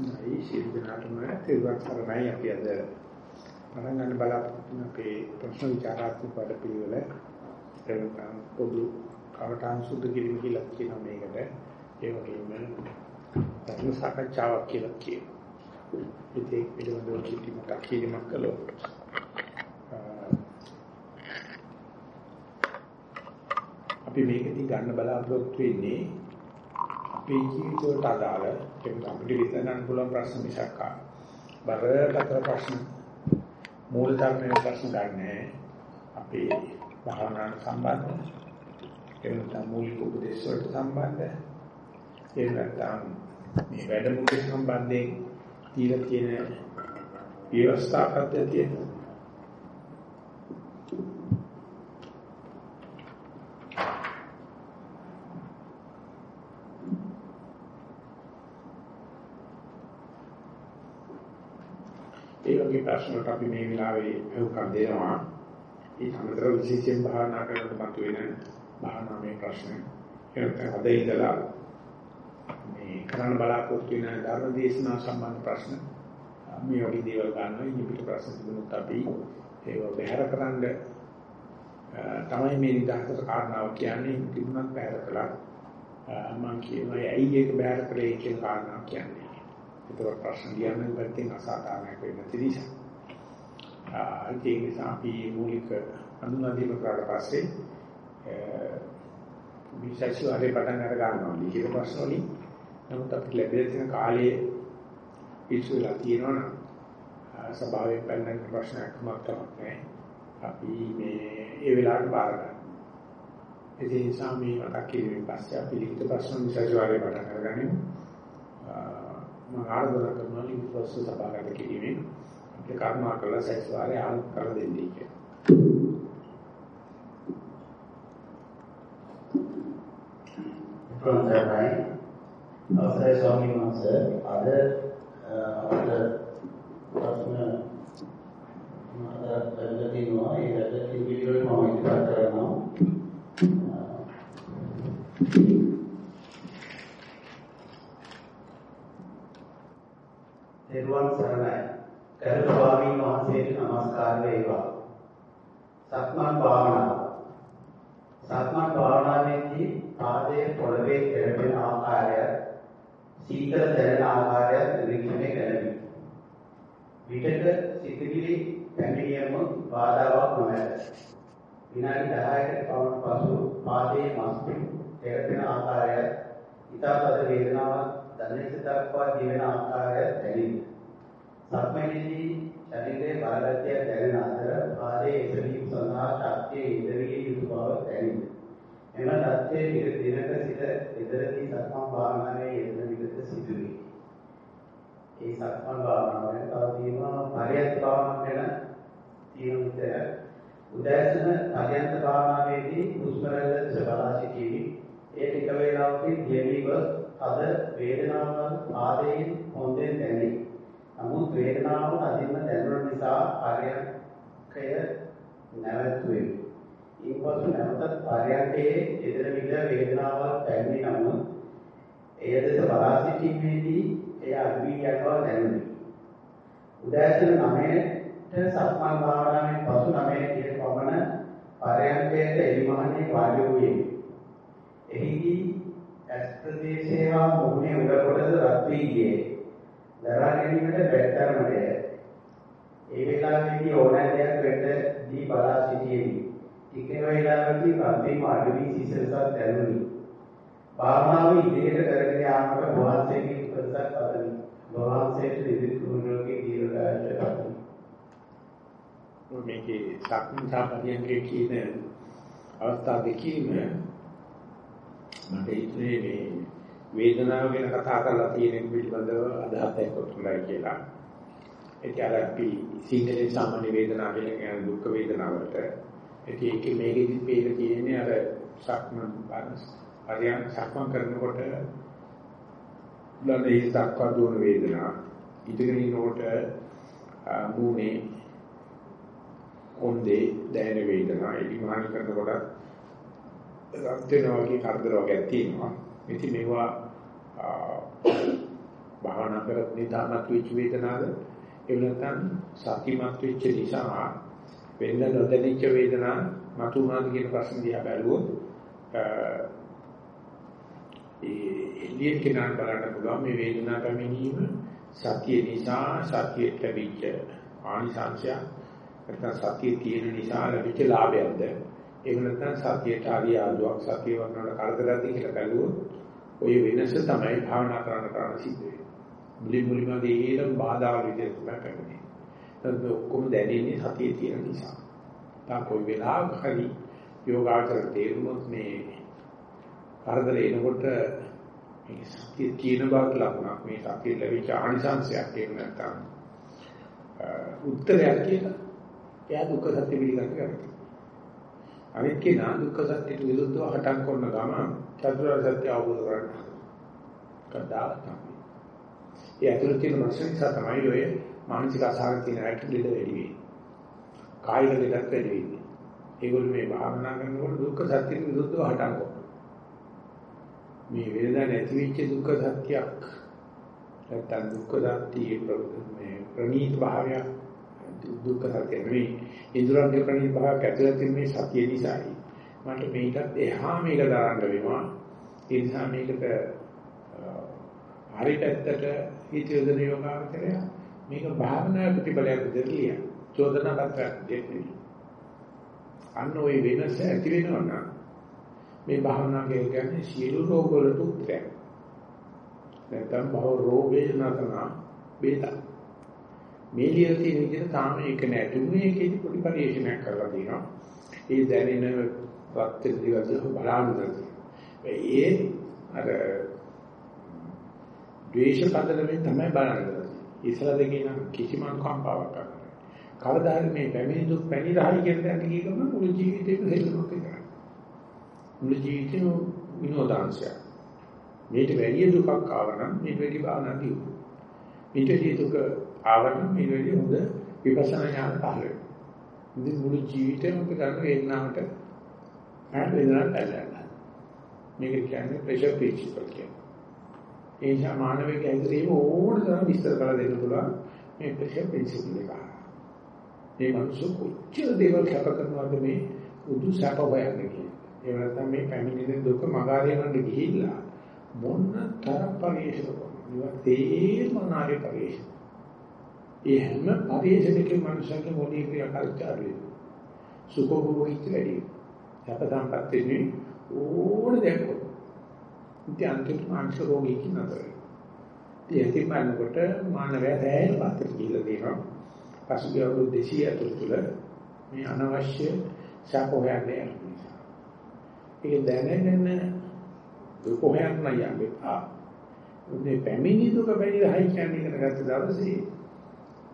නයි සිද්ධාර්ථම තේරුවත් කරණයි අපි අද පටන් ගන්න බලාපොරොත්තු අපේ ප්‍රශ්න විචාරාත්මක වැඩ පිළිවෙල එතන පොදු කවටාන් සුද්ධ කිරීම කියලා කියනවා මේකට. ඒ වගේම ධර්ම සාකච්ඡාවක් කියලා කියනවා. ඉතින් පිළිබඳව කිසි මතක් කිරීමක් කළොත් අපි මේකදී ගන්න බලාපොරොත්තු වෙන්නේ අපේ ජීවිතයට අදාළ ඒක අපිට විසඳන්න පුළුවන් ප්‍රශ්න මිසක් බරපතල ප්‍රශ්න. මූල ධර්මයේ ප්‍රශ්න ගන්නෑ අපේ භාවනාවට සම්බන්ධ. ඒ නැත්නම් මූලික උපදේශ වලට සම්බන්ධ. ඒ නැත්නම් මේ වැඩමුළු සම්බන්ධයෙන් දීලා තියෙන ව්‍යවස්ථා පද්ධතිය වගේ ප්‍රශ්න වලට අපි මේ වෙලාවේ අහුම්කම් දෙනවා. ඒ අමතර විශේෂයෙන් භාවනා කරනකොට මතුවෙන භාවනාවේ ප්‍රශ්න. ඒකට අද ඉඳලා මේ කරන්න බලාපොරොත්තු වෙන ධර්ම දේශනා සම්බන්ධ ප්‍රශ්න මේ වගේ දේවල් ගන්නවා. ඉනි පිට ප්‍රශ්න තිබුණොත් අපි ඒව බැහැර කරන්න තමයි මේ නිදහසට කාරණාව කියන්නේ තිබුණත් බැහැර කළා. මම කියනවා ඇයි ඒක බැහැර කරේ කියන කාරණාව කියන්නේ. ඒතර ප්‍රශ්න ලියන්න පැත්තෙන් අසාධාරණයක් වෙන්න තිරිස. ආ ඒ නිසා අපි මූලික හඳුනා දීම කරලා පස්සේ විශේෂ ආරේ පටන් අර ගන්නවා. ලිඛිත ප්‍රශ්න වලින් නමුත් අපිට ලැබෙන තියෙන කාලයේ ඉස්සුලා තියෙනවනම් ස්වභාවයෙන් පැනන ප්‍රශ්නයක් මතක් නැහැ. අපි මේ ඒ වෙලාවට බාර ගන්න. ඒ නිසා මේ මතක් කිරීමෙන් පස්සේ අපි ලිඛිත ප්‍රශ්න විශේෂ ආරේ පටන් අරගනිමු. මම ආරාධනා කරනවා ලිපිපස්ස සභාගත කිරීමෙන් අපේ කර්මා කළ සැකසාරය ආල් කර දෙන්නේ කියලා. ප්‍රොන්දරයි අවසරයි ස්වාමීන් වහන්සේ අද අපිට ප්‍රශ්න මාතර කරලා තිනවා ඒ වැඩ පිළිවෙල මම ඉදිරියට කරනවා. තෙරුවන් සරණයි. ගරු ස්වාමීන් වහන්සේට নমස්කාර වේවා. සක්මන් භාවනාව. සක්මන් භාවනාවේදී පාදයේ පොළවේ පෙරපෙන ආකාරය, සීතල දැනෙන ආකාරය නිරීක්ෂණය කරමි. විටක සිතිවිලි පැමිණීම බාධාවක් නොමැත. විනාඩි 10කට පමණ පසු පාදයේ මස්පින් පෙරපෙන ආකාරය, ඊටපද වේදනාවක් ධනෙට දක්වා දිවෙන ආකාරය දැනිනි. සක්මණේදී ශරීරයේ බලගතිය දැනෙන අතර පාදයේ එසවීම සඳහා ශක්තිය ඉදිරියේ යුතු බව දැනිනි. එම தත්ත්වයේ විර දිනක සිට ඉදිරියේ සක්මන් භාවනාවේ යෙදෙන විගත සිදුවේ. ඒ සක්මන් භාවනාවෙන් තව තියෙනවා පරියත් භාවනාව ගැන තියෙන උත්තර උදෑසන පරියත් භාවනාවේදී හුස්ම රැල්ල දෙස බලා සිටීමේ ඒ ටික වේලාවකින් දියවීම අද වේදනාවන් ආදයෙන් හොඳින් දැනේ. නමුත් වේදනාව අදින්ම දැනුන නිසා පරයන්කය නැවතුවේ. ඊපසු නැවතත් පරයන්කයේ ඉදිර විද වේදනාවක් දැනෙන්නේ නමුත් එය දෙස බලා සිටීමේදී එය අඩුවී යනවා දැනුනි. උදෑසන 9ට සක්මන් භාවනාවෙන් පසු 9 කිය පමණ පරයන්කයට එලිමහනේ වාඩි වූයේ. එහිදී ඇස් ප්‍රදේශයේ හා මුහුණේ උඩ කොටස රත් වී ගියේ. දරා ගැනීමට බැටරමඩය. ඒ වේලාවේදී ඕනෑ දෙයක් වෙන්න දී බලා සිටියේදී. ටික වේලාවකදී කම්පීම අඩු වී සිසිලසක් දැනුනි. භාවනාව ඉදිරියට කරගෙන යාමට වහන්සේගේ උපදෙසක් පතමි. වහන්සේට ඉදිරි කුරුණෝගේ දීර්ඝායුෂ පතමි. මේකේ සක්මන් කියන අවස්ථා දෙකීම මට හිතුනේ මේ වේදනාව ගැන කතා කරලා තියෙන පිළිබඳව අදහසක් හොඳයි කියලා. ඒක අර අපි සිංහලෙන් සාමාන්‍ය වේදනාව කියන දුක් වේදනාවට ඒක ඒකේ මේකෙදි පේලා තියෙන්නේ අර සක්මන් බාරස් පරියන් සක්මන් කරනකොට ලන්නේ දක්වා දුවන වේදනාව ඉදගෙන ඉනකොට මූණේ කොන්දේ දැනෙන වේදනාව එලිමහන් කරනකොට රත් වෙනවා වගේ කරදර වගේක් තියෙනවා. ඉතින් මේවා භාවනා කරත් නිදාමත් වෙච්ච වේදනාවද එහෙම නැත්නම් සතිමත් වෙච්ච නිසා වෙන්න නොදැනිච්ච වේදනා මතුනාද කියන ප්‍රශ්න දිහා බැලුවොත් ඒ එළියෙන් කෙනාට බලන්න පුළුවන් මේ වේදනාව පැමිණීම සතිය නිසා සතිය ලැබිච්ච ආනිසංශය නැත්නම් සතිය තියෙන නිසා ලැබිච්ච ලාභයක්ද? එහෙම නැත්නම් සතියට ආදී ආදුවක් සතිය වන්නට කරදරද කියලා බැලුවොත් ওই වෙනස තමයි භාවනා කරන්න කරන්න සිද්ධ වෙන්නේ. මුලින් මුලින්ම දේහේම බාධා විදිහට තමයි කරන්නේ. ඒක ඔක්කොම දැනෙන්නේ සතියේ තියෙන නිසා. තා કોઈ වෙලාවක හරි යෝගාචර තේරුනොත් මේ කරදර එනකොට මේ සතිය තියෙන බවට ලකුණක් මේ සතිය ලැබිච්ච ආනිසංශයක් එහෙම නැත්නම් උත්තරයක් කියලා එයා දුක්ඛ සත්‍ය පිළිගන්න කරනවා. අනිත් කෙනා දුක්ඛ සත්‍යට විරුද්ධව හටන් කරන ගම චතුරාර්ය සත්‍ය අවබෝධ කරගන්න. කද්දාව තමයි. ඒ ඇතුළත තියෙන ප්‍රශ්න නිසා තමයි ඔය මානසික අසහන තියෙන අයට දෙද වැඩි වෙන්නේ. කායික දෙයක් වැඩි වෙන්නේ. ඒගොල්ලෝ මේ භාවනා කරනකොට දුක්ඛ සත්‍යට විරුද්ධව හටන් කරනවා. මේ වේදනා නැති වෙච්ච දුක්ඛ සත්‍යයක් නැත්නම් දුක්ඛ සත්‍යයේ මේ ප්‍රණීත භාවය දුක්ඛ සත්‍ය නෙවෙයි ඉන්ද්‍රයන්ගේ ප්‍රණීත භාවයක් ඇතුළත මේ සත්‍ය නිසායි මට මේකත් එහා මේක දාන්න වෙනවා ඒ නිසා මේකට හරි පැත්තට හිත යොදන යෝගාවචරය මේක භාවනා ප්‍රතිඵලයක් දෙලිය චෝදනා පත්‍රයක් දෙන්නේ අන්න ওই වෙනස ඇති වෙනවා නම් මේ භාවනා කියන්නේ සියලු රෝග වලට උත්තරයක්. නැත්නම් භව රෝගේ නතන බේත. මේ ලියලා තියෙන විදිහට තාම ඒක නැතුනේ ඒකේදි පොඩි පරිශීලනයක් කරලා දෙනවා. ඒ දැනෙන ප්‍රත්‍ය දිවස බලන්න ඒ අර ද්වේෂ පදලෙන් තමයි බලන්නේ. ඉස්සලා දෙකේ නම් කිසිම කම්පාවක් කරන්නේ. කවදා හරි මේ පැමිණි දුක් පැණි රහයි කියන දේ කියනම මුළු ජීවිතේම දෙල්ලමක් කරනවා. මුළු ජීවිතේම විනෝදාංශයක්. මේට වැඩි දුකක් ආවනම් මේට වැඩි භාවනා දියුණු. මේට වැඩි දුක ආවනම් මේට වැඩි හොඳ විපස්සනා ඥාන පහළ වෙනවා. ඉතින් මුළු ජීවිතේම අපි කරන වේදනාවට ආ වේදනාවට ඇලලා. මේක කියන්නේ ප්‍රෙෂර් ප්‍රින්සිපල් කියන්නේ. ඒ නිසා මානවික ඇඟරීම ඕන තරම් විස්තර කරලා දෙන්න පුළුවන් මේ ප්‍රෙෂර් ප්‍රින්සිපල් එක. මේ මිනිස්සු කොච්චර දේවල් කැප කරනවද මේ උදු සැප හොයන්නේ කියලා. ඒ නැත්නම් මේ පැමිණෙන දුක මගාරියනට ගිහිල්ලා මොන තරම් පරිේශන කරනවා. තේම නාගේ පරිේශන. ඒ හැම පරිේශනකේ මනුෂ්‍යගේ මොළයේ ක්‍රියාකාරීත්වය වෙනවා. සුඛෝභෝගීත්වය වැඩි වෙනවා. සැප සම්පත් වෙන්නේ ඕන දෙයක්. ඉතින් අන්තිමට මානසික රෝගීකින් නතර වෙනවා. ඒ ඇති බලනකොට මානවයා දැයින පාත්‍ර කියලා දෙනවා. පසුගිය අවුරුදු 200 ඇතුළත තුළ මේ අනවශ්‍ය සැප හොයන්නේ ඒක දැනගෙන දුක හොයන්න යන්නේ ආ උදේ පැමිණි දුක බැරිහයි කියන්නේ ඉගෙන ගත්ත දවසේ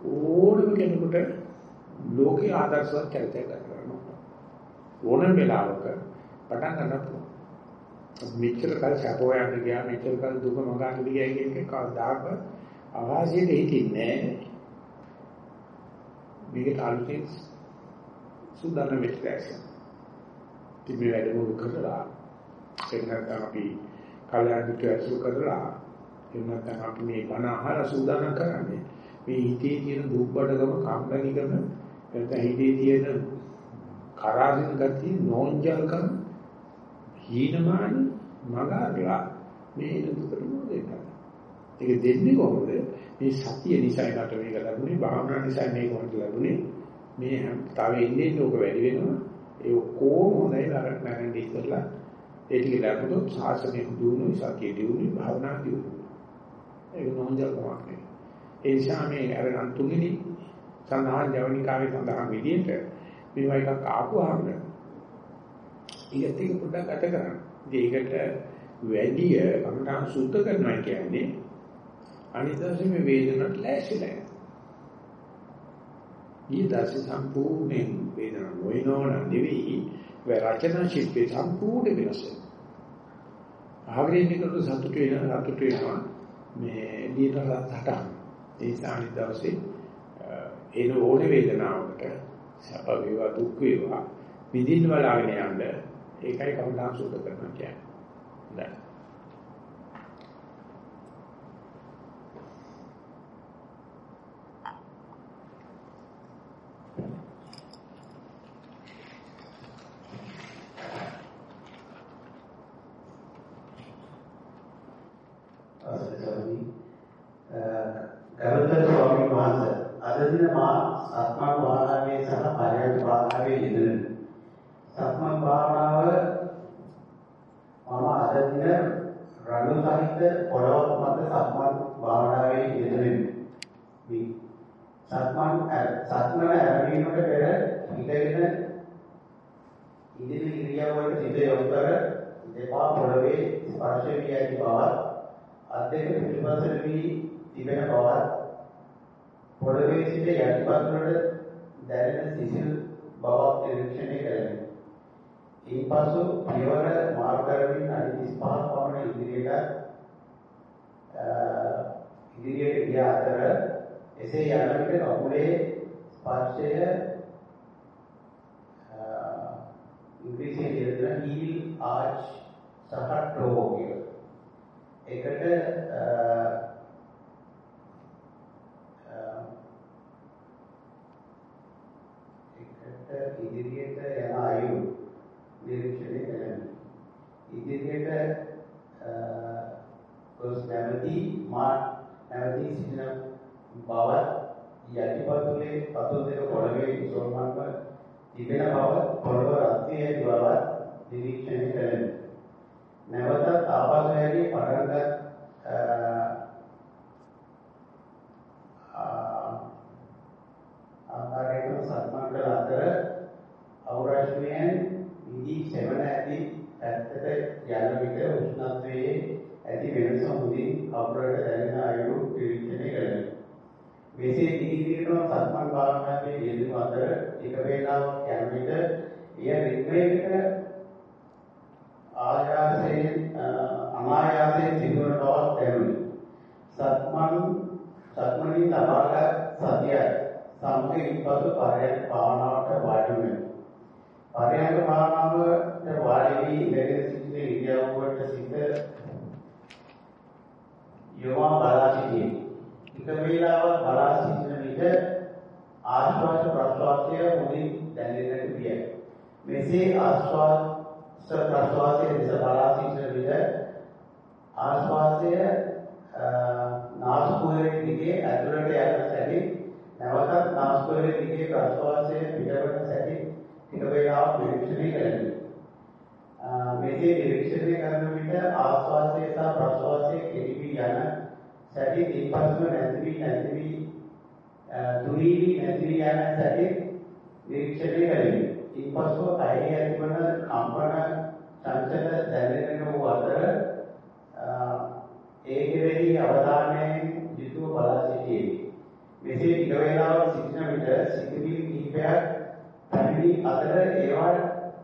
ඕනම කෙනෙකුට ලෝකේ ආදර්ශවත් චරිතයක් කරනවා ඕනම වෙලාවක පටන් ගන්න පුළුවන්. මෙච්චර කල් සැප හොයන්න ගියා මෙච්චර කල් දුක මගන්න ගියා කියන එක කවදාක අවාසියට හිටින්නේ නැහැ මේකට අලුතෙන් සුදානම් වෙච්ච දැක්සක් ඉතින් මේ වැඩමුළු කරලා? ඒක නැත්නම් අපි කල්යාණ මිත්‍ර ඇසුරු කරලා එහෙම නැත්නම් අපි මේ බණ අහලා සූදානම් කරන්නේ. මේ හිතේ තියෙන දුක්බඩකම කම්පණිකම නැත්නම් හිතේ තියෙන කරාදින ගතිය නෝන්ජල්කම හීනමාන මගාරලා මේ දුකට මොකද ඒක දෙන්නේ කොහොමද? මේ සතිය නිසා නට මේක ලැබුණේ භාවනා නිසා මේක වන්ට ලැබුණේ. මේ තව ඉන්නේ ලෝක වැඩි වෙනවා. ඒ ඔක්කොම හොඳයි නරක නැරෙන්නේ ඉස්සලා ඒ ටික ලැබුණොත් සාසනය දුණු සතිය දියුණු භාවනා දියුණු ඒක නොහොඳල් කමක් නෙවෙයි. ඒ නිසා මේ අර අන්තුගිනි සඳහන් ජවනිකාවේ සඳහන් විදිහට මේවා එකක් ආපුවාම ඊට ඒක පොඩ්ඩක් අත කරන්න. ඒකට වැඩි කමඨාන් සුද්ධ කරනවා කියන්නේ අනිදාසේ මේ වේදනට ලෑස්තිලා ඊදාසේ සම්පූර්ණයෙන් වේදන නොයනවන නෙවෙයි වේ රචනා ශිල්පේ සම්පූර්ණ වෙනස. ආග්‍රේනිකට සතුට වෙන සතුට වෙනවා මේ දීන රහතට ඒ සානි දවසේ එන ඕනේ වේදනාවකට සැප වේවා දුක් වේවා විඳින්න බලාගෙන යන්න ඒකයි කවුරුහා සුද්ධ කරනවා කියන්නේ. දින මා සක්මන් භාවනාවේ සහ පරයන්ක භාවනාවේ යෙදෙන සක්මන් භාවනාව මම අද දින රළු සහිත පොළොව මත සක්මන් භාවනාවේ යෙදෙමි. සක්මන් සක්මන ආරම්භීමට පෙර ඉඳගෙන ඉදිරි ක්‍රියාවලට සිත යොමු කර දෙපා පොළවේ ස්පර්ශ වී ඇති බවත් අත් දෙක පිටිපසට වී තිබෙන බවත් පොළවේ සිට යටිපතුලට දැනෙන සිසිල් බවක් නිරීක්ෂණය කරමි. ඉන්පසු පියවර මාර්ග කරමින් අඩි 35ක් පමණ ඉදිරියට ඉදිරියට ගිය අතර එසේ යන විට කකුලේ ස්පර්ශය ඉංග්‍රීසියෙන් කියන heel arch සහ toe කියන. ඒකට එකට ඉදිරියට යන අයුරු නිරීක්ෂණය කරන්න. ඉදිරියට ගොස් නැවතී මා නැවතී සිටින බව යටිපතුලේ පතුල් දෙක පොළවේ ඉසෝමන්ව තිබෙන බව පොළව රත්යේ බව නිරීක්ෂණය කරන්න. නැවතත් ආපසු හැරී පටන්ගත් ආකාරයෙන් සක්මන් කළ අතර අවරාශනයෙන් නිදි සෙවණ ඇති ඇත්තට යන විට උෂ්ණත්වයේ ඇති වෙනස හොඳින් කවුරට දැනෙන අයුරු නිරීක්ෂණය කරන්න. මෙසේ දීර්ඝව සක්මන් භාවනාවේ යෙදුණු අතර එක වේලාවක් යන විට එය රිද්මයකට ආයාසයෙන් අනායාසයෙන් සිදුවන බවක් දැනුනි. සක්මන් සක්මණේ තබාගත් සතියයි සමග ඉන්පසු පරයන්ක භාවනාවට වාඩි වෙනවා. පරයන්ක භාවනාවට වාඩි වී ඉඳගෙන සිටින ඉරියව්වට සිත යොමා බලා සිටියේ. එක වේලාවක් බලා සිටින විට ආශ්වාස ප්‍රශ්වාසය මුලින් දැනෙන්නට විය. මෙසේ ආශ්වාස ප්‍රශ්වාසයේ දෙස බලා සිටින විට ආශ්වාසය නාස්පුඩුවේ දිගේ ඇතුළට යන සැදී නැවතත් නාස්පුඩුවේ දිගේ ප්‍රශ්වාසය පිටවන සැදී ටික වේලාවක් නිරීක්ෂණය කරන්න. මෙසේ නිරීක්ෂණය කරන විට ආශ්වාසය සහ ප්‍රශ්වාසය කෙරෙහි යන සැදී ඉන්පසුම නැති වී නැති වී දුරී වී නැති වී යන සැදී නිරීක්ෂණය කරමි. ඉන්පසු කයෙහි ඇතිවන කම්පන චංචල දැනෙන වූ අතර ඒ කෙරෙහි අවධානයෙන් යුතුව බලා සිටියේ. මෙසේ ටික වේලාවක් සිටින විට සිතිවිලි කිහිපයක් පැමිණි අතර ඒවා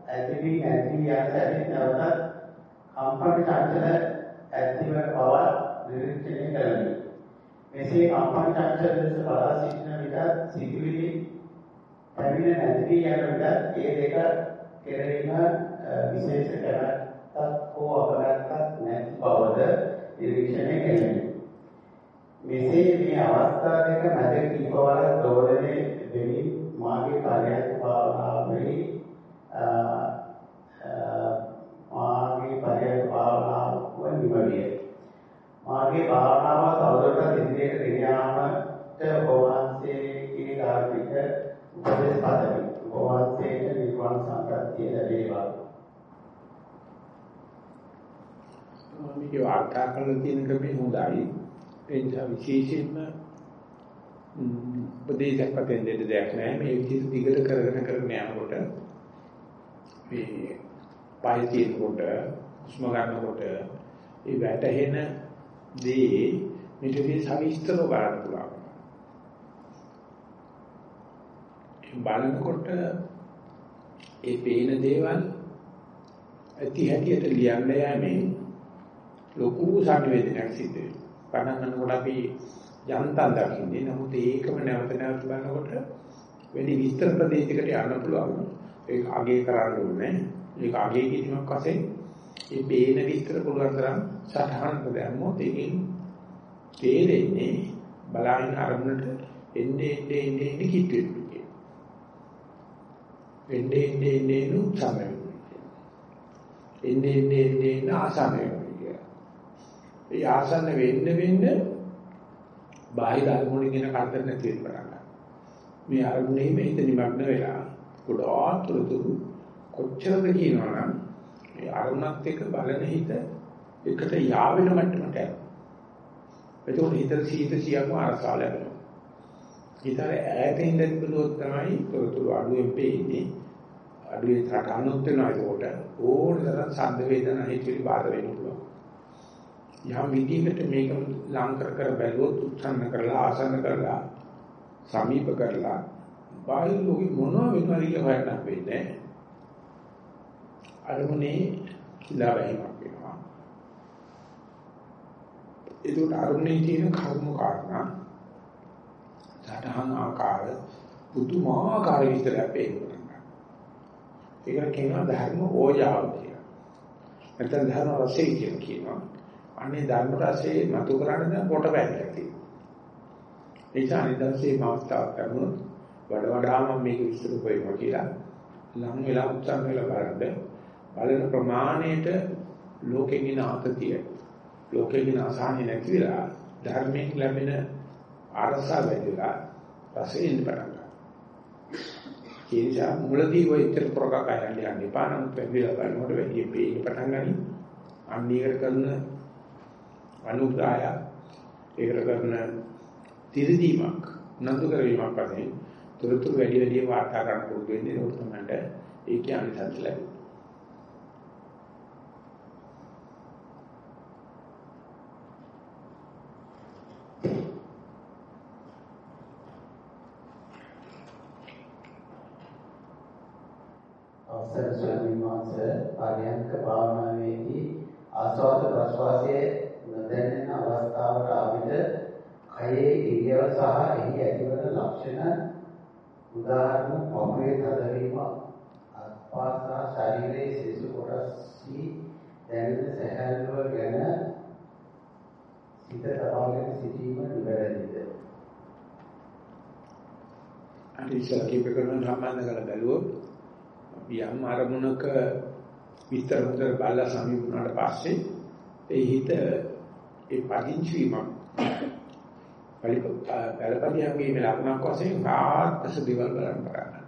ඇති වී නැති යන සැදී නැවතත් කම්පන චංචල ඇතිවන බව නිරීක්ෂණය කරමි. මෙසේ කම්පන චංචල ලෙස බලා සිටින විට සිතිවිලි පැමිණ නැති වී යන විට ඒ දෙක කෙරෙහිම විශේෂ කැමැත්තක් හෝ අකමැත්තක් නැති බවද නිරීක්ෂණය කෙරෙමි. මෙසේ මේ අවස්ථා දෙක මැද කීපවර දෝලනයේ වෙමින් මාගේ පරයන්ක භාවනාවේ මාගේ පරයන්ක භාවනාව නිමවිය. මාගේ භාවනාව තවදුරටත් ඉදිරියට ගෙන යාමට වහන්සේගේ ධාර්මික උපදෙස් පදවි. වහන්සේට නිර්වාණ සම්ප්‍රාප්තිය ලැබේවා. මේක වාර්තා කරලා තියෙන ක්‍රමේ හොඳයි. ඒ නිසා විශේෂයෙන්ම උපදේශයක් වශයෙන් දෙන්න දෙයක් නැහැ. මේ විදිහට දිගට කරගෙන කරගෙන යනකොට මේ පය තියෙනකොට උස්ම ගන්නකොට ඒ වැටහෙන දේ මෙතනදී සවිස්තරව බලන්න පුළුවන්. බලනකොට ඒ පේන දේවල් ඇති හැටියට ලියන්න යෑමෙන් ලොකු සංවේදනයක් සිද්ධ වෙනවා. පණන්නකොට අපි යන්තම් දකින්නේ. නමුත් ඒකම නැවත නැවත බලනකොට වැඩි විස්තර ප්‍රදේශයකට යන්න පුළුවන්. ඒක අගේ කරන්න ඕනේ. ඒක අගේ කිරීමක් වශයෙන් මේ පේන විස්තර පුළුවන් තරම් සටහන් කරගන්නොත් ඒකෙන් තේරෙන්නේ බලහින් අරමුණට එන්නේ එන්නේ එන්නේ එන්නේ කිට්ටු වෙනවා. එන්නේ එන්නේ එන්නේ උත්සාහ වෙනවා. එන්නේ එන්නේ එන්නේ ආසන්න වෙනවා. ඒ ආසන්න වෙන්න වෙන්න බාහිර අරමුණකින් එන කරදර නැති වෙන්න පටන් ගන්නවා. මේ අරමුණේ මේ හිත නිමග්න වෙලා ගොඩාක් තුරුතුරු කොච්චරද කියනවනම් මේ අරමුණත් එක්ක බලන හිත එකට යාවෙන මට්ටමට යනවා. එතකොට හිතට සීත සියක්ම අරසාව ලැබෙනවා. හිතට ඈත ඉඳන් බලුවොත් තමයි තුරුතුරු අඩුවෙන් පේන්නේ. අඩුවේ තරකනොත් වෙනවා ඒකට ඕනතරම් ශබ්ද වේදනා හිතවිලි බාධා වෙන්න පුළුවන්. යම් විදිහකට මේක ලං කර කර බැලුවොත් උත්සන්න කරලා ආසන්න කරලා සමීප කරලා බාහිර ලෝකෙ මොනවා වෙනවද කියලා හොයන්න වෙන්නේ අරමුණේ කිලා වැහිමක් වෙනවා. ඒකට අරමුණේ තියෙන කර්ම කාරණා සටහන් ආකාර පුදුමාකාර විස්තරයක් පේනවා ඒකට කියනවා ධර්ම ඕජාව කියලා. නැත්නම් ධර්ම රසය කියලා කියනවා. අනේ ධර්ම රසයේ මතු කරන්නේ දැන් කොට බැලලා තියෙනවා. ඒ නිසා අනිදර්ශේ මාස්තාවක් කරනොත් වඩ වඩාම මේක විස්තර කරනවා කියලා ලං වෙලා උත්සාහ වෙලා බලන්න. බලන ප්‍රමාණයට ලෝකෙකින් ඉන ආතතිය ලෝකෙකින් අසහනෙ නැති වෙලා ධර්මයෙන් ලැබෙන අරසාව වැඩිලා පස්සේ ඉන්න පටන් ගන්නවා. ඒ නිසා මුලදී ඔය ඉතර ප්‍රකාශයන් යන්නේ පානම් පැවිලා බලනකොට වැඩි පේන්න පටන් ගනි. අන්නීකර කරන අනුග්‍රහය ඒකට කරන තිරදීමක් නඳු කරවීමක් වශයෙන් තොරතුරු වැඩි වැඩි වාර්තා කරන්න පුරුදු වෙන්නේ ඒක තමයි ඒකේ අනිසංස ලැබෙන්නේ. අවසර ස්වාමීන් වහන්සේ පරයන්ක භාවනාවේදී ආස්වාද ප්‍රස්වාසයේ නොදැනෙන අවස්ථාවට ආවිත කයේ ඉරියව සහ එහි ඇතිවන ලක්ෂණ උදාහරණ පොළවේ තදවීම අත්පාසා ශරීරයේ සිසු කොටස්හි දැනෙන සැහැල්ලුව ගැන සිත තබාගෙන සිටීම නිවැරදිද? අනිසල කීප කරන සම්බන්ධ කරලා බැලුවොත් යම් අරමුණක විස්තර හොඳට බලලා සමීප වුණාට පස්සේ ඒ හිත ඒ පදිංචි වීමක්. පරිපරියන්ගේ ලක්ෂණක් වශයෙන් ආත්මස දේවල් බලන්න පටන්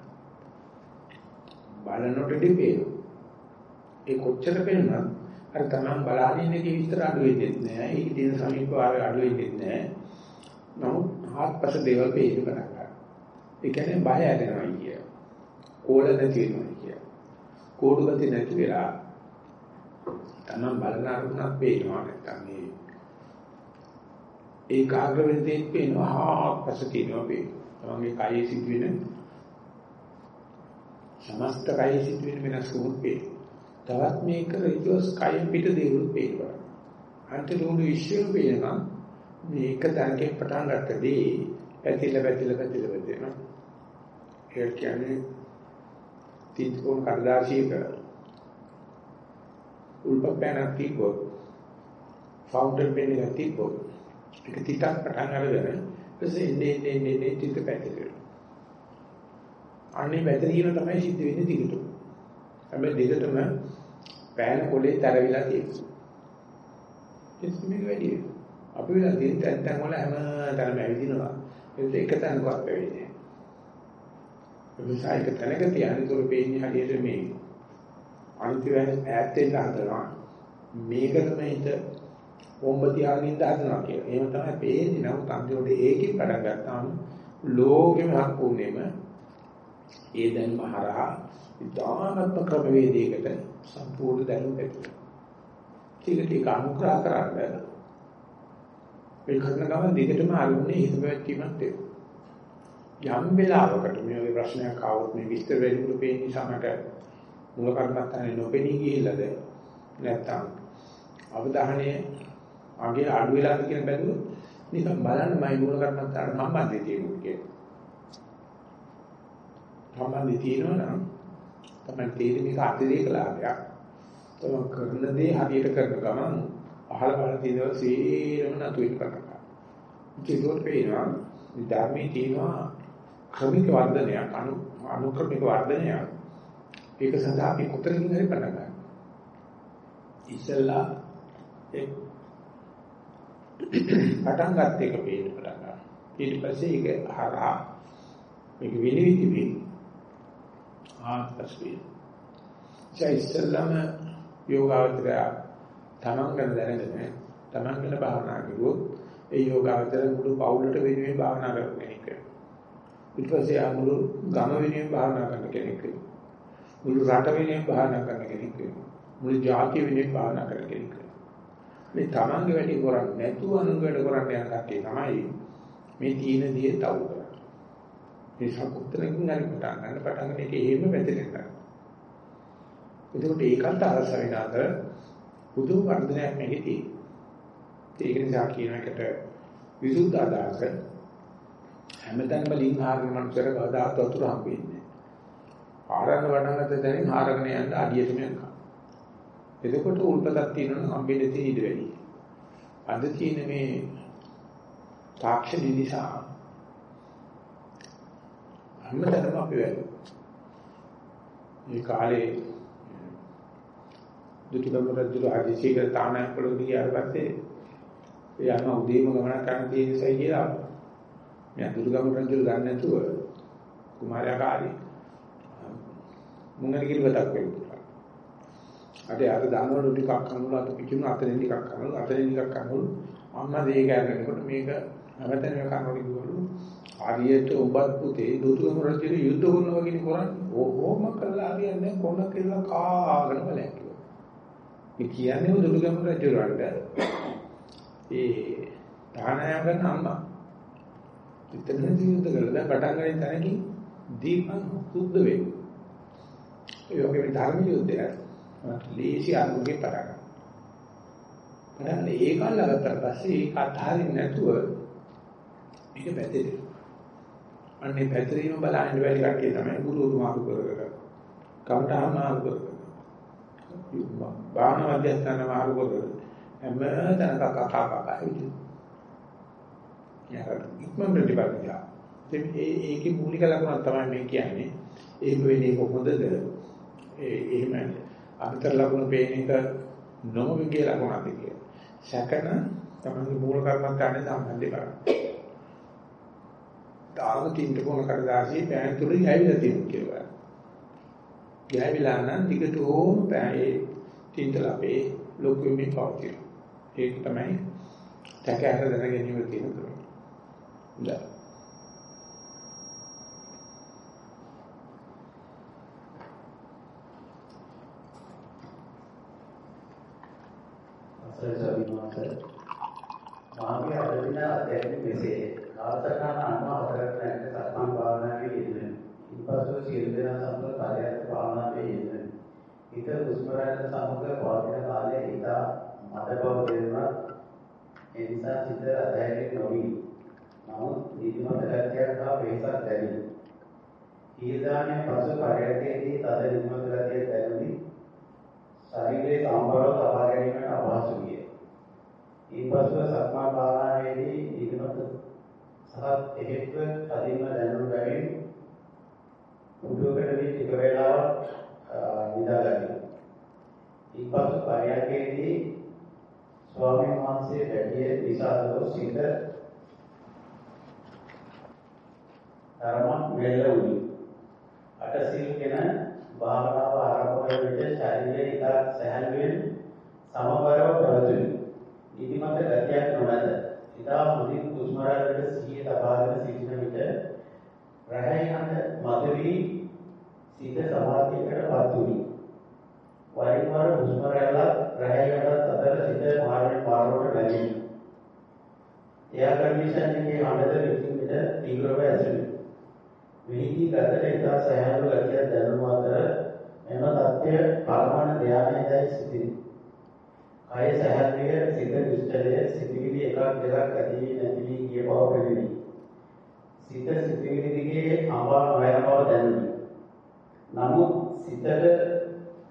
බලනකොට දෙපේ ඒ කොච්චර පෙන්නත් අර තමන් බලන්නේ ඉන්නේ විස්තර අඩු වෙන්නේ නැහැ. ඒක දින සමීප ආවේ අඩු වෙන්නේ නැහැ. නමුත් ආත්මස දේවල් පේන්න පටන් ගන්නවා. ඒ කියන්නේ බය ඇතිවෙනවා කිය කෝල නැති වෙනවා. කිය කෝඩු ගති නැති වෙලා තමන් බලන අරුණක් පේනවා නැත්නම් මේ ඒකාග්‍ර වෙන දෙයක් පේනවා හාත්පස තියෙනවා පේනවා. තමන්ගේ කයේ සිදුවෙන සමස්ත කයේ සිදුවෙන වෙනස් වුත් පේනවා. තවත් මේක රිජෝස් කයෙන් පිට දේවල් පේනවා. අන්තිමට විශ්ව පේනවා මේක දැනගෙන පටන් ගත්තදී පැතිල පැතිල පැතිල වෙනවා. ඒ කියන්නේ තීත්කෝන් කර්දාශීක උල්පපෑනක් තිබ්බොත් ෆවුන්ටන් පෙන් එකක් තිබ්බොත් ඒක ටිකක් පටන් අරගෙන ඊපස්සේ එන්නේ එන්නේ එන්නේ ටික පැතිරෙනවා. අනේ වැදීම තමයි සිද්ධ වෙන්නේ දිගට. හැබැයි දිගටම පෑන කොලේ තරවිලා තියෙනවා. ඒක මේක වැඩි. අපි වෙලා තියෙන තැන් තැන් වල හැම තැනම ඇවිදිනවා. ඒක එක තැනකවත් වෙන්නේ නැහැ. ඒ නිසා එක තැනක තියන්නේ තුරු පේන්නේ හරියට මේ අනිත්‍ය ඈත් වෙන්න හදනවා. මේක තමයි හිත කොම්බ තියාගෙන ඉඳ හදනවා කියලා. එහෙම තමයි පේන්නේ. නමුත් අන්තිමට ඒකෙන් පටන් ගත්තාම ලෝකෙම හක්කුන්නේම ඒ දැන්ම හරහා ඉතාමත්ම ක්‍රමවේදයකට සම්පූර්ණ දැනුම් ලැබුණා. ටික ටික අනුග්‍රහ කරන්නේ මේ කරන ගමන් දෙකටම අරුන්නේ හිත පැවැත්වීමක් තියෙනවා. යම් වෙලාවකට මේ වගේ ප්‍රශ්නයක් ආවොත් මේ විස්තර වෙලිකුළු පේන නිසා මට මුල කර්මස්ථානේ නොපෙනී ගිහිල්ලාද නැත්තම් අවධානය අගේ අඩු වෙලාද කියලා බැලුවොත් නිකන් බලන්න මයි මූල කර්මස්ථාන සම්බන්ධය තියෙනවා කියන්නේ. සම්බන්ධය තියෙනවා නම් තමයි තේරෙන්නේ මේක අතිරේක ලාභයක්. තම කරන දේ හරියට කරන ගමන් අහල බල තියෙනවා සීරම නතු වෙන කරනවා. ඒකෝට පේනවා ධර්මයේ තියෙනවා ක්‍රමික වර්ධනයක් අනු අනුක්‍රමික වර්ධනයක්. ඒක සඳහා අපි කොතනින් හරි පටන් ගන්නවා. ඉස්සල්ලා ඒ පටන් ගන්න එක පේන්න පටන් ගන්නවා. ඊට පස්සේ ඒක හරහා මේක විනිවිද වේ. ආත්පස් වේ. ජයිසලම යෝගාවචරය තමන් ගැන දැනගෙන තමන් ගැන භාවනා කරුවොත් ඒ යෝගාවචර මුළු පවුලට වෙනුවෙන් භාවනා කරන කෙනෙක්. ඊට පස්සේ ආ මුළු ගම වෙනුවෙන් භාවනා කරන කෙනෙක්. මුළු රට වෙනුවෙන් භාවනා කරන කෙනෙක්. මුළු ජාතිය වෙනුවෙන් භාවනා කරන කෙනෙක්. මේ තමන්ගේ වැඩි කරන්නේ නැතුව අනුන් වැඩ කරන්න යන කට්ටිය තමයි මේ තීන දිහේ තව කරන්නේ. මේ සම්පූර්ණයෙන් හරි පටන් ගන්න පටන් ගන්න එක එහෙම වැදෙනවා. එතකොට ඒකත් අරස වෙන අතර පුදුම වර්ධනයක් නැගිටි. ඒක නිසා කියන එකට විසුද්ධ අදහස හැමතැනම ලිංග ආගම මනුස්සයර කවදාත් වතුර හම්බෙන්නේ. ආරණ වඩනගත දැනින් ආරගෙන යන්න අඩියටම යනවා. එතකොට උල්පතක් තියෙනවා හම්බෙන්නේ තියෙ ඉඳ වැඩි. අද තියෙන මේ තාක්ෂණ නිසා හැමතැනම අපි වැඩි. මේ කාලේ දුටුගම රජු ආදිශීකර තානායක් වලට ගියාට පස්සේ ඒ යන උදේම ගමනක් කරන්න තියෙන නිසා කියලා මම දුටුගම රජු දන්නේ නැතුව කුමාරයා කාලේ මුංගන කිල්වතක් වෙන්නේ. අද අර දානවල ටිකක් කනවල අත පිටින් අතෙන් ටිකක් කනවල අතෙන් ටිකක් කනවල අම්මා දෙය ගන්නකොට මේක හැමතැනම කනවල කිව්වලු හරියට ඔබත් පුතේ දුටුගම රජු යුද්ධ කරනවා වගේ කරන්නේ ඕම කළා හරියන්නේ කොන කියලා කාගෙන බලයක්. මේ කියන්නේ දුටුගැමුණු රජුරන්ට ඒ දානය ගන්න අම්මා. ඉතින් ජීවිත කරලා පටන් ගන්න තැනකින් දීපන් සුද්ධ වෙන්නේ. ඒ වගේ ධර්ම යුද්ධය ලේසි අනුගේ පටන් ගන්න. පටන් ඒක අල්ලගත්තා පස්සේ ඒක අත්හරින්න නැතුව මේක පැතිරෙනවා. අන්නේ පැතිරීම බලන්න බැරි කට්ටිය තමයි ගුරුතුමා මාරු කරගෙන. කවටා මාරු කරගෙන. බාහන මධ්‍යස්ථාන මාරු කරගෙන හැම තැනක කතා කතා හිටියු. යාර ඉක්මන් ප්‍රතිපදියා. ඒ ඒකේ මූලික ලක්ෂණ තමයි මේ කියන්නේ. ඒක වෙන්නේ කොහොමද? ඒ එහෙම අන්තර ලක්ෂණ පේන එක නොමගේ ලක්ෂණද කියලා. සැකන තමයි මූල කර්මස්ථානේ සම්බන්ධ කරන්නේ. තාම තින්ට කොන කරදාසි පෑන් තුලින් ඇවිල්ලා තියෙනවා කියලා. ගෑවිලා නම් දිගටම පෑයේ තින්තල අපේ ලොකු වෙමින් පවතින. ඒක තමයි තකහැර දැන ගැනීම කියන ක්‍රමය. ඉතින් සරිසවිමාස මාගේ අදින අධ්‍යයන මෙසේ කාලසටහන අනුව හතරකට නැට සක්මන් භාවනාවේ යෙදෙන. ඉන්පසු සියලු දෙනා සමග කාර්යයක් භාවනාවේ යෙදෙන. හිත හුස්ම රැල්ල සමග පවතින කාලයේ හිත මද බව දෙනවා. ඒ නිසා සිත අධෛර්ය නොවි. නමුත් නිදිමත ගැටියක් හා වෙහසක් දැනේ. ඊදානේ පසු කාර්යයේදී තද නිදිමත ගැටිය දැනුනි. ශරීරයේ සම්බරව තබා ගැනීමට අපහසු විය. ඊපසුව සක්මා භාවනාවේදී නිදිමත සහ එහෙත්ව තදින්ම දැනුණු බැවින් උඩුකඩ වී ටික වේලාවක් නිදාගන්න. ඊපසු පරයන්කේදී ස්වාමීන් වහන්සේ වැඩි විසාදෝ සිත ධර්ම මෙල්ල වුණි. අටසිල් කෙන භාවනාව ආරම්භ වන විට ශරීරයේ ඉතා සැහැල්ලුවෙන් සමබරව පැවතුණි. නිදිමත ගතියක් නොමැත. ඉතා මුදින් හුස්ම රැල්ලට සිහිය තබාගෙන සිටින විට රැහැයි හඳ මතුවී සිත සමාධියකට පත් වුණි. වරින් වර හුස්ම රැල්ල රැහැයකට අතර සිත මාර්ගයෙන් මාර්ගවට වැටෙනවා. එයා කන්ඩිෂන් එකේ හඬද විසින් විට තීව්‍රව ඇසුනි. විහිදී ගතට ඉතා සහැල්ලු ගතියක් දැනුණු අතර මෙම தත්ත්වය පරමාණ ධානයයි සිටිනි. කය සහැල්ලිය සිත දුෂ්ටලය සිටිවිලි එකක් දෙකක් ඇති වී නැති වී ගිය බව පෙනුනි. සිත සිටිවිලි දිගේ අඹා නොයන බව දැනුනි. නමුත් සිතට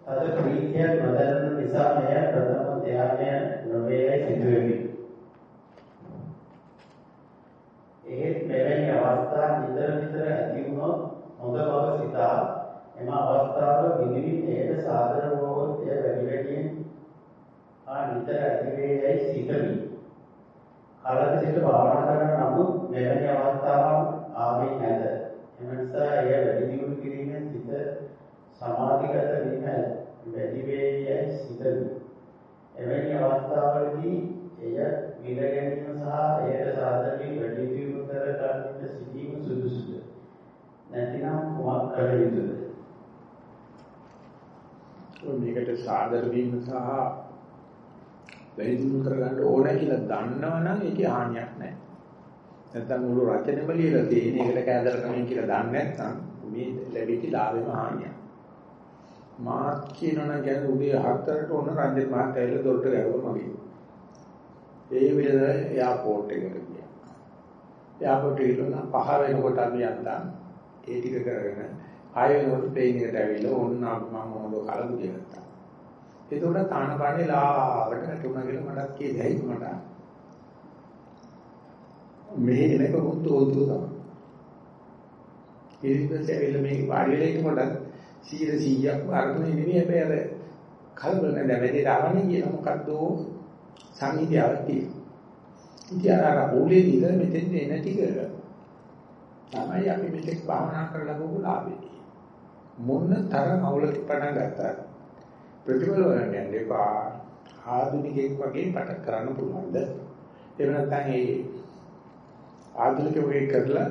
අද ප්‍රීතියක් නොදැනෙන නිසා මෙය ප්‍රථම ධානය නොවේයි සිදුවෙමි. එහෙත් මෙවැනි අවස්ථා නිතර නිතර ඇති වුණොත් හොඳ බව සිතා එම අවස්ථාව විනිවිද එයට සාදර වූවොත් එය වැඩි වැඩියෙන් ආ නිතර ඇති වේයයි සිතමි. කාලක සිට භාවනා කරන නමුත් මෙවැනි අවස්ථාවක් ආවේ නැත. එම සමාධිගත වීම වැඩි වේයයි සිතමි. එවැනි අවස්ථාවලදී එය විඳ ගැනීම සහ එයට සාධනීය වැඩි දියුණු කර ගන්නට සිටීම සුදුසුද? නැතිනම් කුමක් කළ යුතුද? මේකට සාදර වීම සහ වැඩි දියුණු කරගන්න ඕන කියලා දන්නවනම් ඒකේ හානියක් නැහැ. නැත්නම් මුළු රචනෙම ලියලා තියෙන එකට කෑදර කමින් කියලා දන්නේ නැත්නම් මේ ලැබිච්ච ලාභෙම හානියක්. මාත් කියනවනම් කියන්නේ උදේ 4ට ඕන රංජන් මහත්තයා ඇවිල්ලා දොරට ගැහුවා මගේ. ඒ විදිහට එයාපෝට් එකට ගියා. එයාපෝට් එකට නම් පහ වෙනකොට අපි යන්තම් ඒ ටික කරගෙන ආය වෙනකොට ප්ලේන් එකට ඇවිල්ලා ඕන්න මම මොනවද කලබු කියලා. ඒකෝට තානපානේ ලාවට වැටුණා කියලා මටත් කියෙයි මට. මෙහෙ එනක මුතු උතු තමයි. ඊට පස්සේ ඇවිල්ලා මේක වාඩි වෙලා ඉන්නකොට 100ක් අරමුණේ නෙමෙයි හැබැයි අර කලබල නැද වැඩේ ආවනේ කියන මොකද්ද සංහිතියාවක් තියෙනවා. ඉතින් අර ඕලේ ඉඳලා මෙතෙන් එන ටික තමයි අපි මෙතෙක් භාවනා කරලා ලැබුණු ලාභේ. මොන තරම් අවුලක පටන් ගත්තා ප්‍රතිඵල වලට යන්න එපා. ආධුනිකයෙක් වගේ පටන් කරන්න පුළුවන්ද? එහෙම නැත්නම් ඒ ආධුනිකයෙක් වගේ කරලා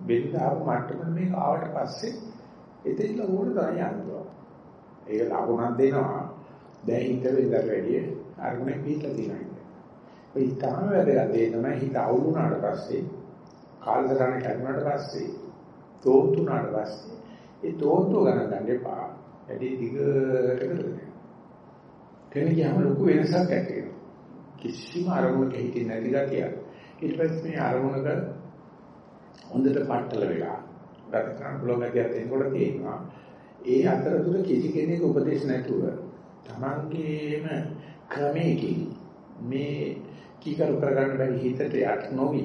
බෙන්දාව මට්ටම මේක ආවට පස්සේ එතෙන්ල ඕන තරම් යනවා. ඒක ලකුණක් දෙනවා. දැන් හිත වෙනදට වැඩිය අරමුණේ පිටලා තියෙනවා. ඒ ඉතාලම වැදගත් ඒ තමයි හිත අවුල් වුණාට පස්සේ කාලසටහන කැඩුණාට පස්සේ තෝන්තුනාට පස්සේ ඒ තෝන්තු ගණන් ගන්න එපා. වැඩි දිගට කරගෙන. කෙනෙක් යම ලොකු වෙනසක් ඇති වෙනවා. කිසිම අරමුණක හිටින්නේ නැති ගතිය. ඊට පස්සේ මේ අරමුණක හොඳට පట్టල වෙලා ගත කරන්න පුළුවන් ගැතියක් එනකොට තියෙනවා. ඒ අතරතුර කිසි කෙනෙක් උපදේශ නැතුව තමන්ගේම ක්‍රමයකින් මේ කීකරු කරගන්න බැරි හිතට යට නොවි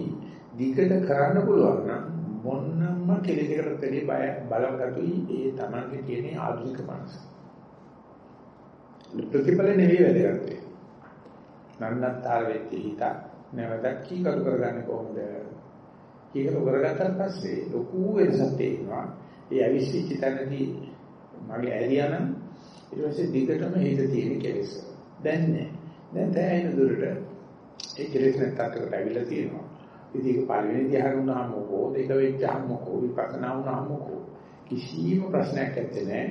දිගට කරන්න පුළුවන් නම් මොන්නම්ම කෙලෙකට දෙලි බය බලගතුයි ඒ තමන්ගේ තියෙන ආධුනික මනස. ප්‍රතිඵල නෙවෙයි වැදගත් වෙන්නේ. නන්නත්තර වෙච්ච හිත නැවත කීකරු කරගන්නේ කොහොමද? කීකරු කරගත්තට පස්සේ ලොකු වෙනසක් තියෙනවා. ඒ අවිශ්චිත තැනදී මගේ ඇරියා නම් ඊට පස්සේ දිගටම හිත තියෙන කෙලෙස. දැන් නෑ. දැන් තැයින දුරට ඒ කෙලෙස් නැත්තකට ඇවිල්ලා තියෙනවා. ඉතින් ඒක පළවෙනි ධ්‍යාන වුණාම මොකෝ දෙක වෙච්චාම මොකෝ විපස්සනා වුණාම මොකෝ කිසිම ප්‍රශ්නයක් නැත්තේ නෑ.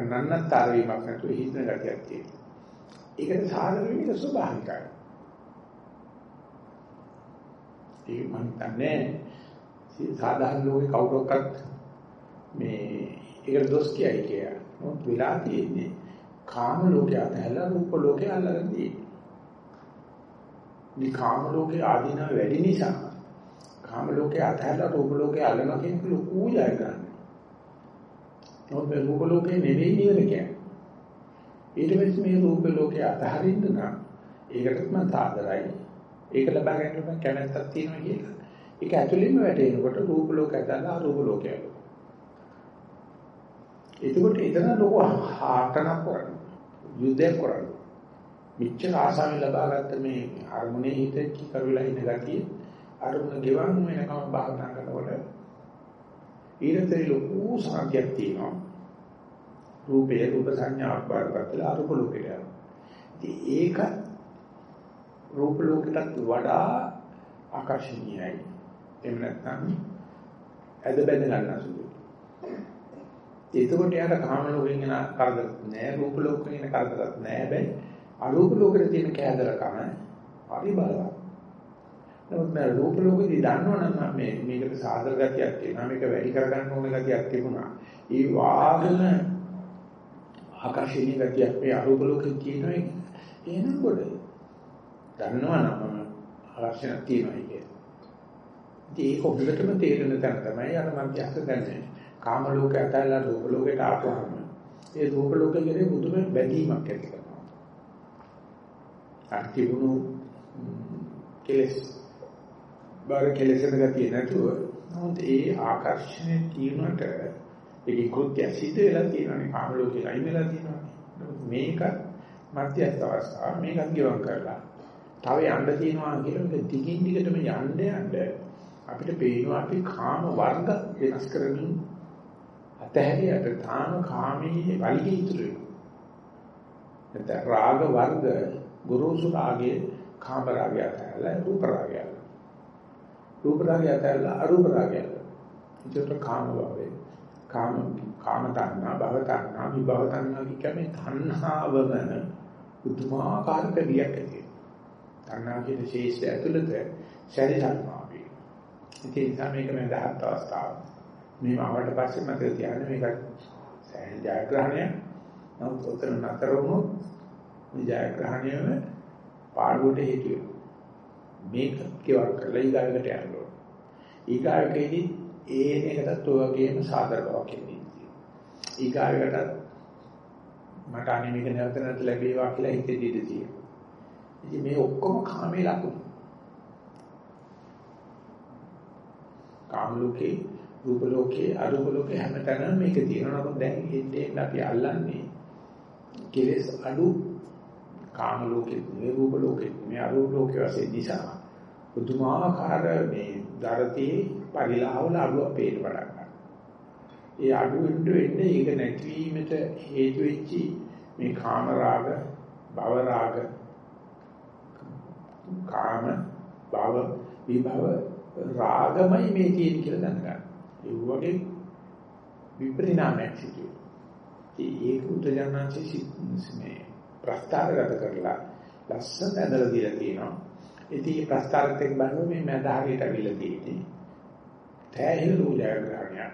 නන්නතර වීමක් නැතුව හිතන ගතියක් තියෙනවා. ඒකට සාධන වෙන්නේ ස්වභාවිකයි. ඒ මන් තන්නේ සාධාරණ ලෝකේ කවුරක්වත් මේ ඒකට දොස් කියයි කියලා. මොකද වෙලා තියෙන්නේ කාම ලෝකයේ අතහැලා රූප ලෝකයේ අල්ලගෙන තියෙන්නේ. මේ කාම ලෝකයේ ආධිනව වැඩි නිසා කාම ලෝකයේ අතහැලා රූප ලෝකයේ අල්ලන කෙනෙක් ලොකු ජය ගන්න. මොකද රූප ලෝකේ නෙවෙයි නිවන කියන්නේ. ඊට පස්සේ මේ රූප ලෝකේ අතහරින්න නම් ඒකටත් මම තාදරයි. ඒක ලබා ගැනීම කැමැත්තක් තියෙනවා කියලා. ඒක ඇතුළෙන්ම වැටෙනකොට රූප ලෝක ඇදලා රූප ලෝකය. එතකොට එතන ලෝක හාටනක් කරන්නේ. යුද්ධයක් කරන්නේ. මිච්ඡර ආසාවෙන් ලබාගත්ත මේ හාර්මෝනිය හිත කිකරවිලා ඉඳ ගතිය අරමුණ ගෙවන් වෙනකම් භාවනා කරනකොට ඊටතේ ලොකු සාධ්‍යයක් තියෙනවා. රූපේ රූප සංඥාවක් බාරගත්තලා අරූප ලෝකයට යනවා. ඉතින් ඒක රූප ලෝකයටත් වඩා ආකර්ෂණීයයි. එහෙම නැත්නම් ඇද බැඳ ගන්න සුළුයි. එතකොට යාට කාම ලෝකෙන් යන කරදරත් නැහැ, රූප ලෝකෙන් යන කරදරත් නැහැ. හැබැයි අරූප ලෝකෙට තියෙන කෑදරකම හරි බලවත්. නමුත් මේ රූප ලෝකෙදී දන්නවනම් මේ මේකට සාධර ගතියක් තියෙනවා මේක වැඩි කරගන්න ඕන ගතියක් තිබුණා. ඒ වාගම ආකර්ෂණීය ගතියක් මේ අරූප ලෝකෙ තියෙනවා එහෙනම් කොට. දන්නවනම් ආකර්ෂණ තියෙනවා කියන්නේ. ඉතින් ඒක හොඳටම තේරෙන තැන තමයි අර මධ්‍යස්ථ දැනන්නේ. කාම ලෝකයට අතල්ලා රූප ලෝකයට ආපුවම ඒ රූප ලෝකෙ කෙරේ මුදුම බැඳීමක් ඇති කරනවා. අර්ථිබුණු කෙලස් බාර කෙලසන ගතිය නැතුව නමුත් ඒ ආකර්ෂණය තියෙනට ඒකේ කෘත්‍ය සිද්ධ වෙලා තියෙනවානේ කාම ලෝකේ අයින් වෙලා තියෙනවානේ මේක මධ්‍යස්ථ අවස්ථාව මේකත් ගෙවම් කරලා තව යන්න තියෙනවා කියලා මේක දිගින් දිගටම යන්න යන්න අපිට පේනවා අපි කාම වර්ග වෙනස් කරමින් අතහැරියට තාම කාමයේ වලිගය ඉතුරු වෙනවා. නැත්නම් රාග වර්ග ගුරුසු රාගයේ කාම රාගය අතහැරලා රූප රාගය. රූප රාගය අතහැරලා අරූප රාගය. ඒකට කාම භවය. කාම කාම තණ්හා භව තණ්හා විභව තණ්හා කියන්නේ තණ්හාවම උතුමාකාර දෙයක් ඇති. තණ්හා කියන ශේෂ්ඨ ඇතුළත ශරීරාත්මා වේ. ඉතින් ඒ නිසා මේක මම දහත් අවස්ථාව. මේ ආවට පස්සේ මට තියන්නේ මේක සෑහෙන ජයග්‍රහණයක්. නමුත් උතර නතර වුණොත් මේ ජයග්‍රහණයම පාඩුවට හේතු වෙනවා. මේක කෙවක් කරලා ඊගාවකට යන්න ඕන. ඊගාවකේදී ඒන එකටත් ඔය වගේම සාදර බවක් එන්නේ. ඊගාවකට මට අනේ මේක නැවත නැවත ලැබේවා කියලා හිතෙදී ඉඳී. ඉතින් මේ ඔක්කොම කාමයේ ලකුණු. කාම ලෝකේ, රූප ලෝකේ, අරූප ලෝකේ හැමතැනම මේක තියෙනවා. නමුත් දැන් එන්නේ අපි අල්ලන්නේ කෙලෙස් අඩු කාම ලෝකේ, මේ රූප ලෝකේ, මේ අරූප ලෝකේ වශයෙන් නිසා පුදුමාකාර මේ ධරතේ පරිලාහවල අඩුව පේන්න පටන් ගන්නවා. ඒ අඩු වෙන්න වෙන්න ඒක නැතිවීමට හේතු වෙච්චි මේ කාම රාග, භව රාග, කාම, භව, විභව රාගමයි මේ තියෙන කියලා දැනගන්න. ඒ වගේ විපරිණාමයක් සිදු වෙනවා. ඒක උදයන්ාංශي මේ ප්‍රස්තාරගත කරලා ලස්සන ඇදලා දීලා තියෙනවා. ඉතින් මේ ප්‍රස්තාරත් එක්ක බලනවා මේ මැදාරියට අවිලා තියෙන්නේ. තෑහිල රෝජාග්‍රහණයක්.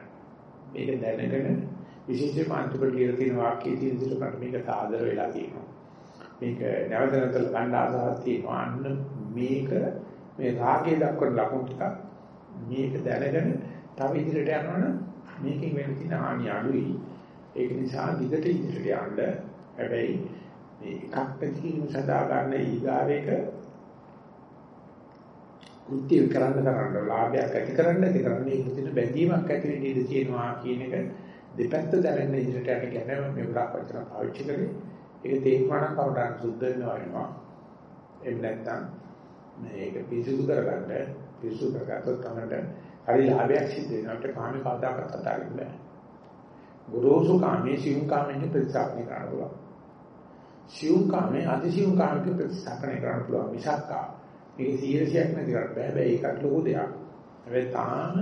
මේක දැනගෙන විශේෂයෙන්ම අන්තිමට කියලා තියෙන වාක්‍යයේ තියෙන විදිහට මට මේක සාදර වෙලා තියෙනවා. මේක නැවත නැවත ගන්න ආසාවක් තියෙනවා. අන්න මේක මේ රාගයේ දක්වන ලකුණු ටික මේක දැනගෙන තව ඉදිරියට යනවනම් මේකෙන් වෙන තියෙන හානිය අඩුයි. ඒක නිසා දිගට ඉදිරියට යන්න හැබැයි මේ එකක් පැතිකීම සදා ගන්න ඊගාවේක කෘත්‍ය කරන්න කරන්න ලාභයක් ඇති කරන්න ඇති කරන්න ඒක දින බැඳීමක් ඇති වෙන්න ඉඩ තියෙනවා කියන එක දෙපැත්ත දැනෙන්න ඉදිරියට යන කියන්නේ මේ ගොඩක් වචන පාවිච්චි කරේ. ඒක තේරුණා නම් කවදාවත් සුද්ධ වෙනවා වෙනවා එහෙම නැත්නම් මේක පිසුදු කරගන්න පිසුදු කරගත්තොත් තමයි හරි ලාභයක් සිද්ධ වෙනවා. අපිට කාමේ කවදාකවත් කතා කරන්න බෑ. ගුරුසු කාමේ සිවුම් කාමෙන් ප්‍රතිස්ථාපනය කරන්න පුළුවන්. සිවුම් කාමේ අතිසිවුම් කාමෙන් ප්‍රතිස්ථාපනය කරන්න පුළුවන් මිසක්කා මේක 100ක් නැති කරන්න බෑ. හැබැයි ඒකට ලොකු දෙයක්. හැබැයි තාම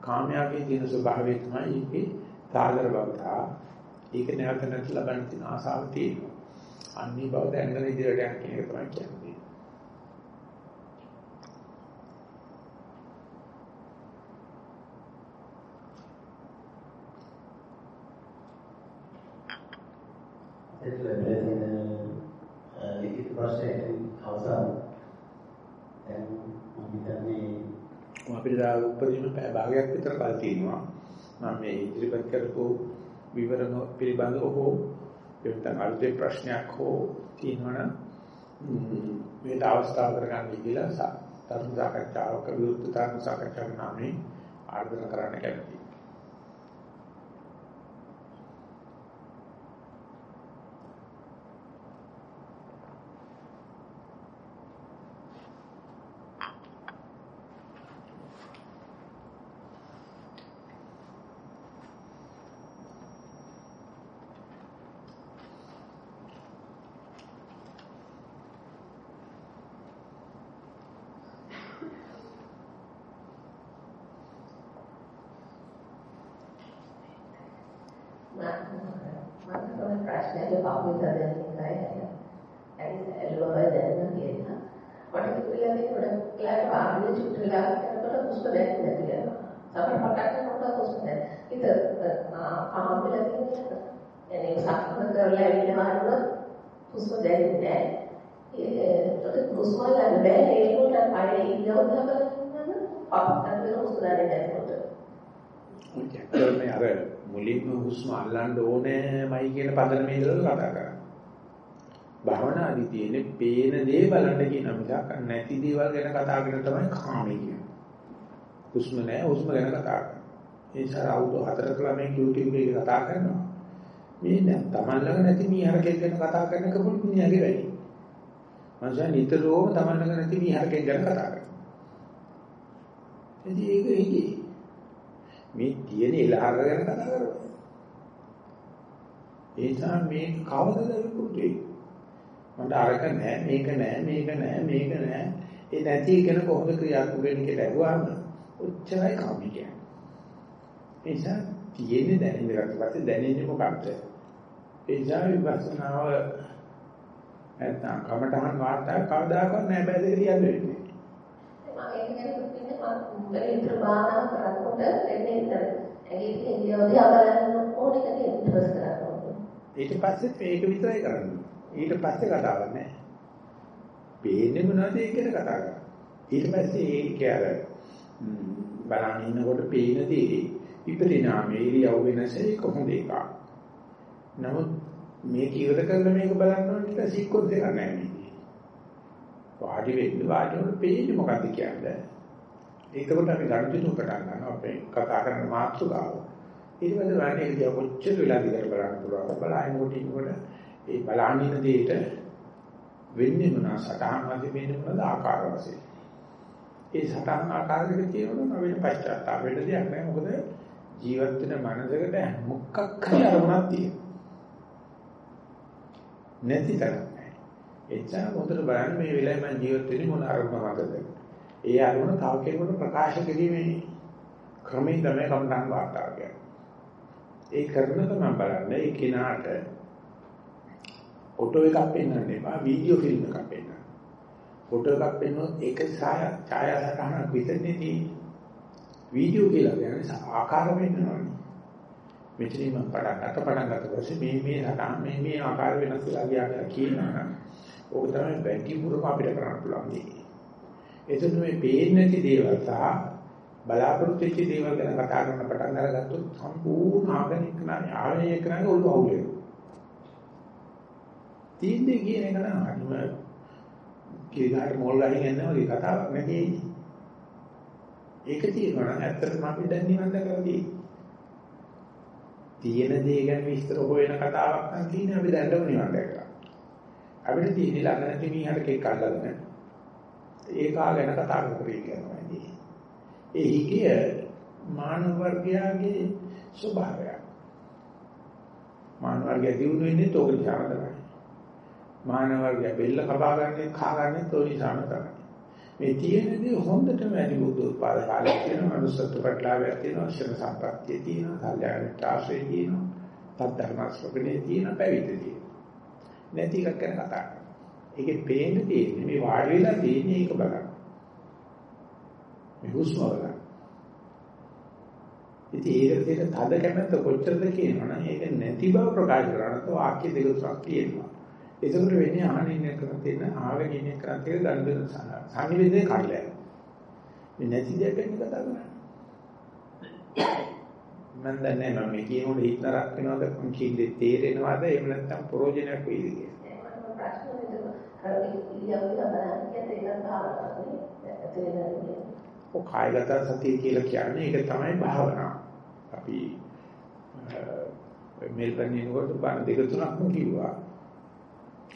කාමයාගේ තියෙන ස්වභාවය තමයි ඒකේ සාගර බවතා. ඒක නැවත නැති ලබන්න තියෙන ආසාව තියෙනවා. අන්නේ බව දැනගෙන ඉදිරියට යන්න කියන එක තමයි කියන්නේ. එතකොට ලිඛිත ප්‍රශ්නයෙන් අවසන් දැන් මම හිතන්නේ අපිට දා උපදින පැය භාගයක් විතර කල් තියෙනවා. මම මේ ඉදිරිපත් කරපු විවරණ පිළිබඳව හෝ එතන අලුතෙන් ප්‍රශ්නයක් හෝ තියෙනවනම් මේට අවස්ථාව කරගන්න කියලා තරුණ සාකච්ඡාවක විරුද්ධ තරුණ සාකච්ඡාවක් නාමයෙන් ආරාධනා කරන්න කැමතියි. හුස්ම දැනෙන්නේ නැහැ. ඒක හුස්ම ගන්න බෑ ඒකට අය ඉඳවද බලන්න අපතන හුස්ම දැනෙන්නේ නැත්නම් අර මුලින්ම හුස්ම අල්ලන්න ඕනෑමයි කියන පදනමේ ඉඳලා කතා කරා. භවනාදී තියෙන්නේ පේන දේ බලන්න කියන මිසක් නැති දේවල් ගැන කතා කරන තමයි කාමී කියන්නේ. හුස්ම නැහැ හුස්ම ගැන කතා කරනවා. ඒ නිසා අවුරුදු 4ක ළමයි YouTube එකේ කතා කරනවා. මේ දැන් Taman ළඟ නැති මීහරකෙක් ගැන කතා කරන එක පුදුමයාගේ වැඩි. මනුෂයා නිතරම Taman ළඟ නැති මීහරකෙක් ගැන කතා කරනවා. එදී ඒක ඒකේ මේ තියෙන ඉලහර ගැන කතා කරනවා. ඒ නිසා මේ කවදද විකෘති මට අරක නෑ මේක නෑ මේක නෑ මේක නෑ. ඒ නැති කෙන කොහොමද ක්‍රියාත්මක වෙන්නේ කියලා අහුවාම ඔච්චරයි කාමී කියන්නේ. ඒ නිසා තියෙන්නේ දැනෙන්න ගත්තපස්සේ දැනෙන්නේ මොකක්ද? ඒ නිසා විපස්සනාව නැත්නම් කමඨහන් වාර්තා කවදාකවත් නෑ. බැලේ කියන්නේ වෙන්නේ. මම ඒක ගැන කිව්වේ මම විතර බාහනා කරනකොට එන්නේ ඉතල ඇගේ ඉන්දියාව දිහා බලන්න ඕනේ කියලා ඉන්ට්‍රස් කරනවා ඊට පස්සේ මේක විතරයි කරන්නේ. ඊට පස්සේ කතාවක් නැහැ. පේන්නේ මොනවද ඒක ගැන කතා කරා ඊට පස්සේ ඒක අර බලන්න ඉන්නකොට පේන දේ විපරිණාමයේ ඉරියව් වෙනස ඒක හොඳ එකක්. නමුත් මේක ඉවර කරලා මේක බලන්න ඕන ටික සීක්වන්ස් එකක් නැහැ මේකේ. වාඩි වෙන්න වාඩි වෙන්න පේන්නේ මොකද්ද කියන්නේ. ඒකකොට අපි ගණිතු පටන් ගන්නවා අපේ කතා කරන මාතෘකාව. ඊට පස්සේ වාඩි ඉඳලා කොච්චර වෙලා දිගට බලන්න පුළුවන්ද බලහිනකොට ඉන්නකොට ඒ බලහින දෙයට වෙන්නේ මොනවා සටහන් වශයෙන් වෙන්නේ මොනවාද ආකාර වශයෙන්. ඒ සටහන් ආකාරයක තියෙනවා වෙන පශ්චාත්තාප වෙන්න දෙයක් නැහැ. මොකද ජීවත් වෙන මනසකට මොකක් හරි අරමුණක් තියෙනවා. නැති තරම් නැහැ. එච්චර හොඳට බලන්න මේ වෙලාවේ මම ජීවත් වෙන්නේ මොන අරමුණකද? ඒ අරමුණ තව කෙනෙකුට ප්‍රකාශ කිරීමේ ක්‍රමයෙන් තමයි කම්පන වාර්තාව කියන්නේ. ඒ කරන ගමන් බලන්න ඒ කෙනාට ෆොටෝ එකක් පෙන්වන්න එපා වීඩියෝ ෆිල්ම් එකක් පෙන්වන්න. ෆොටෝ එකක් පෙන්වුවොත් ඒක ඡාය ඡායාසටහනක් විතරනේ තියෙන්නේ. වීඩියෝ කියලා කියන්නේ ආකාර වෙන්නවනේ. මෙතනින් මම පටන් ගත්ත පටන් ගත්ත පස්සේ මේ මේ හටන් මේ මේ ආකාර වෙනස් වෙලා ගියා කියලා කියනවා නම් ඕක තමයි වැඩිපුරම අපිට කරන්න පුළුවන් දේ. එතන මේ පේන්නේ නැති දේවල් සහ බලාපොරොත්තු වෙච්ච දේවල් ගැන කතා කරන පටන් අරගත්තොත් සම්පූර්ණ ආගනික නානේ ආගනික නානේ ඔළුව අවුල් වෙනවා. තීන්දේ කියන එක නම් අනිම කීගාර මොල් ගහින් යනවා ඒ කතාවක් නෙවෙයි. ඒක තියෙනවා නම් ඇත්තටම අපි දැන් නිවන් දැකලා තියෙන්නේ. තියෙන දේ ගැන විස්තර හොයන කතාවක් නම් තියෙන අපි දැන්නම නිවන් දැකලා. අපිට තියෙන ළඟ නැති මීහරක එක්ක අල්ලගෙන ඒකා ගැන කතා කරේ කියනවා ඉතින්. ඒ හිකිය මානව වර්ගයාගේ ස්වභාවය. මානව වර්ගය දිනු වෙන්නේ තෝක නිසා තමයි. මානව වර්ගය බෙල්ල කපා ගන්න කා ගන්න තෝ නිසා තමයි. මේ තියෙන දේ හොඳටම වැඩි බුද්ධ උත්පාද කාලයක් තියෙනවා මනුස්සත්ව ප්‍රතිලාභයක් තියෙනවා ශ්‍රම සම්පත්තිය තියෙනවා කල්යාණික ආශ්‍රය තියෙනවා තත්ධර්ම ශ්‍රවණේ තියෙනවා පැවිදි තියෙනවා නැති එකක් ගැන කතා කරනවා ඒකේ පේන්න තියෙන්නේ මේ වාඩි වෙලා තියෙන්නේ ඒක බලන්න. මේ හුස්ම බලන්න. ඉතින් ඒක දෙක තද කැමැත්ත කොච්චරද කියනවනම් ඒක නැති බව ප්‍රකාශ කරනකොට වාක්‍ය දෙක තුනක් තියෙනවා. ඒකට වෙන්නේ ආහන ඉන්න කරන් තියෙන ආවෙන ඉන්න කරන් තියෙන ගන්න සංනිවේදනය කරලා. මේ නැති දෙයක් ගැන කතා කරන්නේ. මම දන්නේ මම මේ කියනකොට හිතනරක් වෙනවද? මම කියන්නේ තේරෙනවද? එහෙම නැත්නම් ප්‍රෝජනයක් වෙයිද ඔය කායගත සතිය කියලා කියන්නේ ඒක තමයි භාවනාව. අපි මෙල්බන් ඉන්නකොට බණ දෙක තුනක්ම කිව්වා.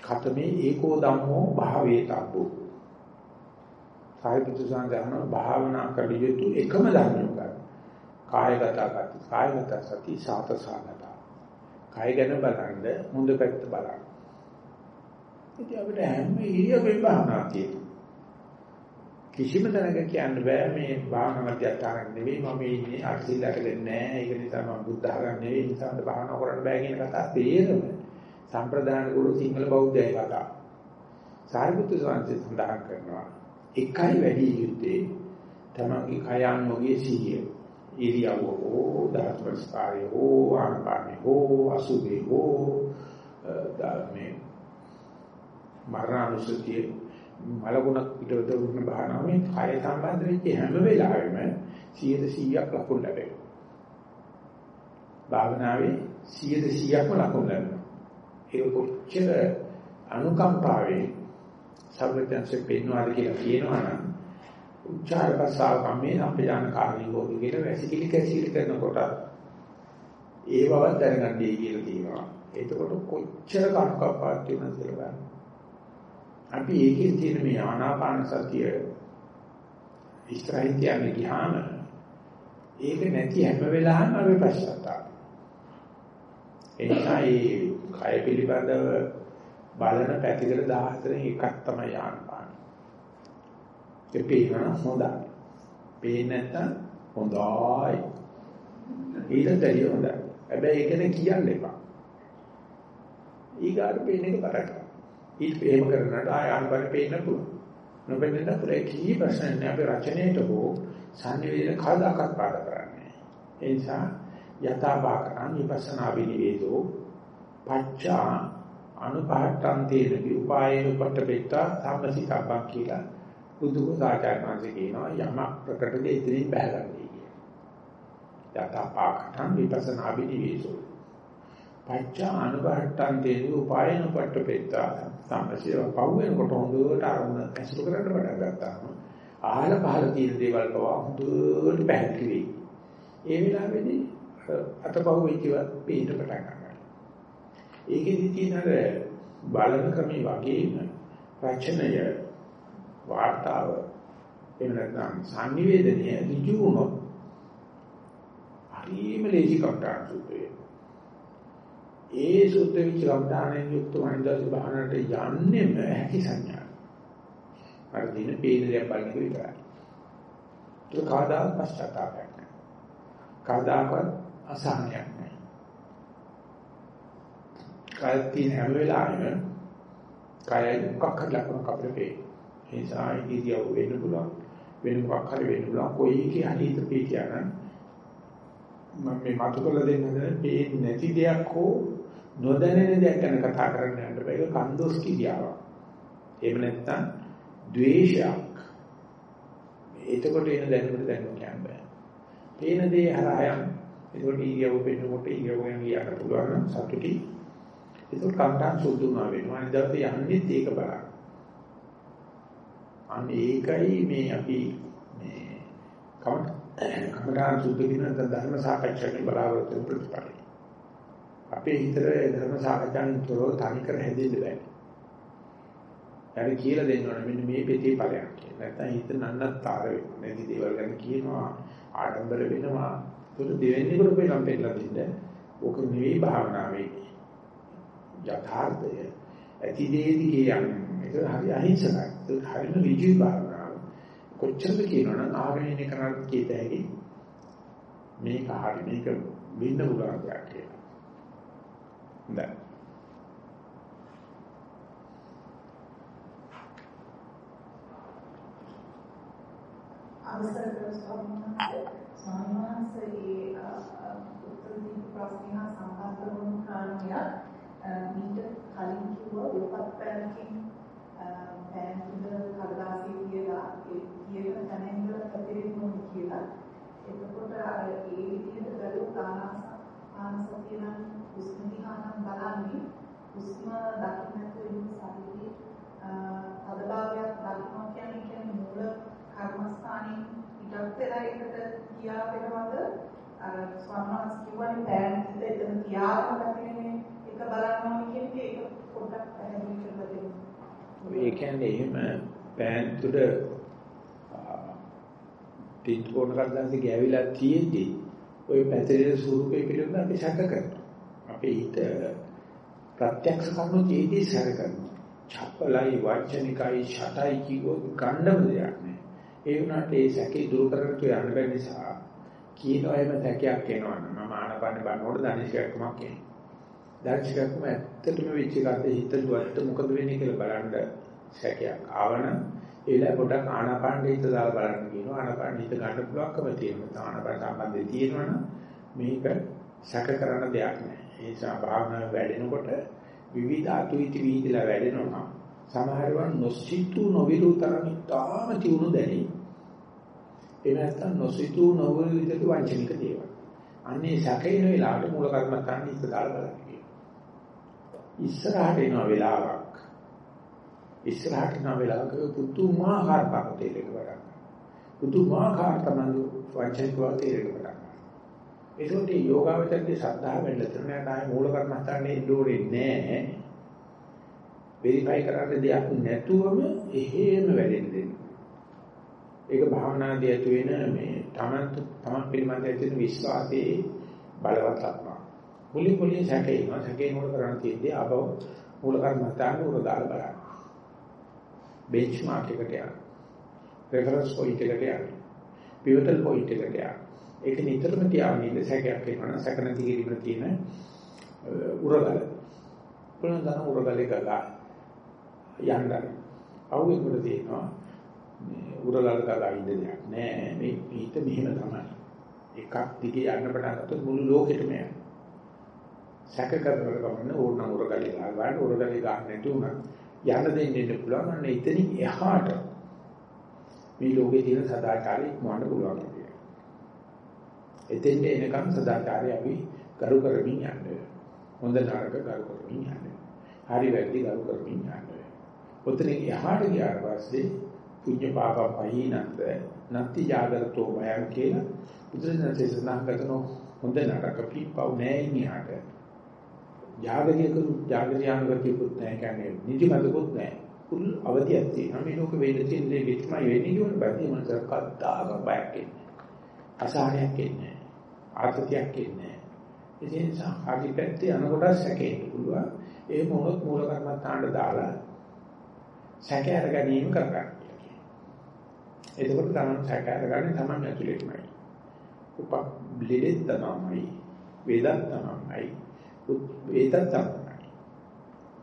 කතමේ ඒකෝ ධම්මෝ භාවේ තබ්බෝ සාහිත්‍ය සංගාන භාවනා කළියුතු එකම ධර්මයක් ගන්න කායගත ගති කායගත සති සාත සාගත කාය ගැන බලන්න මුඳ පැත්ත බලන්න ඉතින් අපිට හැම ඉරියව්වෙම භාවනා තියෙනවා කිසිම තැනක කියන්න බෑ මේ භාවනා මධ්‍යස්ථානක් නෙවෙයි මම ඉන්නේ අර්ථිල් අරගෙන නෑ ඒක නිසා මම බුද්ධ ආගම නෙවෙයි ඒ නිසා භාවනා කරන්න බෑ කියන කතාව තේරෙන්නේ සම්ප්‍රදාන කුළු සිංහල බෞද්ධය කතා. සාරිපුත්‍ර ස්වාමීන් සඳහන් කරනවා එකයි වැඩි යුත්තේ තමන්ගේ කයන්නෝගේ සිහිය. ඉරියව්ව හෝ ධාතුස්කාරය හෝ ආනපානය හෝ අසුභේ හෝ මේ මරණසතිය මලගුණක් පිටවට උරුම බහනාවේ කය සම්බන්ධ වෙච්ච හැම වෙලාවෙම 100%ක් ලකුණු ලැබෙනවා. භාවනාවේ 100%ක්ම ලකුණු ලැබෙනවා. ඒක කොච්චර අනුකම්පාවෙන් සර්වඥන්සේ පෙන්වනවාද කියලා කියනවනම් උච්චාර භාෂාව කම්මේ අපජාන කාර්යය හොදි කියලා වැසිකිලි කැසිලි කරනකොට ඒ බව දැනගන්නයි කියලා කියනවා. එතකොට කොච්චර කම්කප්පාවක් තියෙනවද කියලා බලන්න. අපි ඒකෙන් තියෙන මේ ආනාපාන සතිය ඉස්සරහින් කියන්නේ ගියාම ඒක නැති හැම වෙලාවෙම අපි පශ්චාත්තාප එනිසා මේ කය පිළිබඳව බලන පැතිකඩ 14 එකක් තමයි ආනපාන. ඒ පේනවා හොඳයි. පේන්නේ නැත්නම් හොඳයි. ඊටතරිය හොඳයි. හැබැයි ඒකනේ කියන්න එපා. ඊගාට පේන එක බරක්. ඊට එහෙම කරනකොට ආය ආනපාන පේන්න පුළුවන්. නොපෙන්නන පුරේ කී ප්‍රශ්න නැහැ අපි රචනයේට හෝ සංනිවේදන කවදාකවත් පාඩ කරන්නේ. ඒ නිසා යථා භාකරණ විපස්සනා විනිවේදෝ පච්චා අනුපාඨන්තේන උපායන උපට්ඨපෙත්තා සම්පසිතබ්බක් කියලා බුදුක සාචාර්යවංශ කියනවා යමක් ප්‍රකට දෙ ඉතින් බහැගන්නේ කියලා. යථා භාකරණ විපස්සනා විනිවේදෝ පච්චා අනුපාඨන්තේන උපායන උපට්ඨපෙත්තා සම්පසිතව පවුවෙනකොට හොඳට අරමුණ ඇසුරු කරන්න පටන් ගත්තාම ආහල පහල තියෙන දේවල් පවා හොඳට පැහැදිලි වෙයි. ඒ වෙලාවේදී අතපහුව වෙච්චව පේන්න පටන් ගන්නවා. ඒකෙදි තියෙන අර බලන ක්‍රමී වගේම රචනය වාර්තාව එහෙම නැත්නම් සංනිවේදනය ඍජු වුණොත් හරිම ලේසි කම්ටාන් සුද්ධ ඒ සුද්ධ විච කම්ටානෙන් යුක්ත වනිදාස බහනට යන්නෙම හැකි සංඥා. අර දින පේන දේ බලන විතරයි. ඒක කාදාත් පශ්චාත්තාපයක් නැහැ. කාදාකවත් අසහනයක් නැහැ. කය තියෙන හැම වෙලාවෙම කය මොකක් හරි ලක්ෂණ අපිට පේන. ඒ නිසා ඉදියව වෙන්න පුළුවන්. වෙන මොකක් හරි වෙන්න පුළුවන්. කොයි එකේ හරි හිත පිටියන මම මේ මතු කරලා දෙන්න හදන පේන්නේ නැති දෙයක් හෝ නොදැනෙන දෙයක් ගැන කතා කරන්න යන්න බෑ. ඒක කන්දොස් කියාවක්. එහෙම නැත්නම් ද්වේෂයක්. එතකොට එන දැනුමට දැනුම කියන්නේ. පේන දේ හරහා යන්න ඒකට ඊයව වෙනකොට ඊයව ගැන කියන්න පුළුවන් නම් සතුටි. ඒක කම්ටාන් සුදුනා වෙනවා. අනිදාට යන්නේත් ඒක බලන්න. අන්න ඒකයි මේ අපි මේ කම්ටාන් සුදු කියන ධර්ම සාකච්ඡාවේ බලාපොරොත්තු වෙන ප්‍රතිපලයි. අපේ හිතේ ධර්ම සාකච්ඡාවෙන් තොරව තනි කර හැදෙන්න බෑ. යාර කියලා දෙන්න ඕනේ මෙන්න මේ පෙතේ ඵලයක් කියලා. නැත්නම් හිත නන්නත්තර වෙනවා. නැති දේවල් ගැන කියනවා ආඩම්බර වෙනවා ඒක දෙවෙනි කොට වෙනම් පෙන්නලා දෙන්න. ඕක නෙවෙයි භාවනාවේ යථාර්ථය. ඇති දෙයදී කියන්නේ ඒක හරි අහිංසකයි. ඒක හරිම ඍජු භාවනාව. කොච්චරද කියනවනම් ආවෙන්නේ කරන්නේ කීත හැකි. මේක හරි මේක බින්න පුළුවන් දෙයක් කියලා. හොඳයි. අවසර ස්වාමීන් සාමාන්‍යයෙන් උත්තර දීප ප්‍රශ්න සම්බන්ධ වුණු කාරණයක් මීට කලින් කිව්වා උපත් පැනකින් පෑන් තුඩ කඩදාසිය කියලා ඒ කියන තැනින් ඉඳලා පැතිරෙන්න කියලා. එතකොට අර ඒ විදිහට බැලුවොත් ආනසතිය නම් හුස්ම දිහා නම් බලන්නේ හුස්ම දකින්නට වෙන ශරීරයේ අදභාවයක් දකින්න කියන්නේ කියන්නේ මූල කර්මස්ථානයේ පිටත් වෙලා ඒකට කියා වෙනවද අර ස්වාමීන් කිව්වනේ පෑන් දෙක එතන තියාගෙන නැතිනේ එක බලන්න ඕනේ කියන එක පොඩ්ඩක් පැහැදිලි කරලා දෙන්න. ඒ කියන්නේ එහෙම පෑන් තුඩ ටිට් කොන කරද්දී ගෑවිලා තියෙද්දි ওই පැතිරෙන ස්වරූපේ පිළිබඳව අපි සැක කරනවා. අපේ හිත ප්‍රත්‍යක්ෂ කරුණු ජීවිතේ සැක කරනවා. චපලයි වචනිකයි ඡටයි කිව්ව ගණ්ඩම දෙයක් නෑ. ඒ වුණාට ඒ සැකේ දුරු කරගන්න යන්න බැරි නිසා කියනවා එහෙම සැකයක් එනවා නම් මම ආනපන බලනකොට දනිෂයක්මක් එන්නේ. දනිෂයක්ම ඇත්තටම වෙච්ච එකත් හිතුවට මොකද වෙන්නේ කියලා බලන්න සැකයක් ආවන ඒලා පොඩක් ආනපන හිත දාලා බලන්න කියනවා ආනපන හිත ගන්න පුළුවන්කම තියෙනවා. ආනපන සම්බන්ධය තියෙනවනම් මේක සැක කරන්න දෙයක් නෑ. ඒ නිසා භාවනාව වැඩෙනකොට විවිධ අතුයිති විහිදලා වැඩෙනවා. සමහරවන් නොසිතු නොවිරු තරම් තාම තියුණු දැනේ. ඒ නැත්තම් නොසිතු නොවිරු විදිහට වංචනික දේවල්. අන්නේ සැකේන වෙලාවට මූල කර්මස්ථානේ ඉස්ස දාලා බලන්න කියනවා. ඉස්සරහට එන වෙලාවක්. ඉස්සරහට එන වෙලාවක පුදුමාකාර පාපතේලක වඩා. පුදුමාකාර තමයි වංචනික වාතේලක වඩා. ඒකෝට යෝගාවචරයේ ශ්‍රද්ධාව වෙන්න තුනේ නැහැ මූල කර්මස්ථානේ ඉන්නෝනේ නැහැ. වෙරිෆයි කරන්න දෙයක් නැතුවම එහෙම වැඩෙන්න දෙන්න. ඒක භාවනාදී ඇති වෙන මේ තමන් තමන් පිළිබඳ ඇති වෙන විශ්වාසයේ බලවත්කම. මුලින් මුලින් සැකේනවා සැකේ මොකද කරන්න තියෙන්නේ ආපහු මූල කර්මස්ථාන උර දාලා බලන්න. බෙන්ච්මාර්ක් එකට යන්න. රෙෆරන්ස් පොයින්ට් එකට යන්න. පිවටල් පොයින්ට් එකට යන්න. ඒක නිතරම තියාගෙන ඉන්න සැකයක් වෙනවා සැක නැති කිරීම තියෙන උරගල. පුළුවන් තරම් උරගලේ ගලා යන්න. අවුෙකට තියෙනවා මේ උරගල ගලා ඉන්න දෙයක් නෑ මේ හිත මෙහෙම තමයි. එකක් දිගේ යන්න පටන් ගත්තොත් මුළු ලෝකෙටම යනවා. සැක කරනකොට ගමන ඕනම උරගලේ ගන්න උරගලේ ගන්න නැති උනත් යන්න දෙන්න පුළුවන් අන්න එතනින් එහාට මේ ලෝකේ තියෙන සදාචාරය ඉක්මවන්න පුළුවන් එතෙන් එනකම් සදාකාරය අපි කරු කරමින් යන්නේ. හොඳ නරක කරු කරමින් යන්නේ. හරි වැරදි කරු කරමින් යන්නේ. ඔතනින් යහට ගියාට පස්සේ පුඤ්ඤ පාපම් පහිනන්ත නැති ජාගරතෝ භයං කියලා බුදුරජාණන්සේ සඳහන් කරන හොඳ නරක පිප්පව් නැහැ නිහාට. ජාගරිය කරු ජාගරියානුගතියකුත් නැහැ කියන්නේ නිදිමතකුත් නැහැ. කුල් අවදියක් තියෙනවා. මේ ලෝක වේද තියෙන දේ විත්මයි වෙන්නේ කියන බැදී මනස කද්දාක බයක් එන්නේ. අසහනයක් එන්නේ. ආතතියක් එන්නේ. ඒ නිසා හරි පැත්තේ අනකොට සැකේන්න පුළුවන්. ඒ මොනොත් මූල කර්මත්තාන්ට දාලා සැක අර ගැනීම කරගන්න. එතකොට තමයි සැක අරගන්නේ තමයි ඇතුළේමයි. උප බ්ලෙඩ් තමයි වේදත් තමයි වේදත් තමයි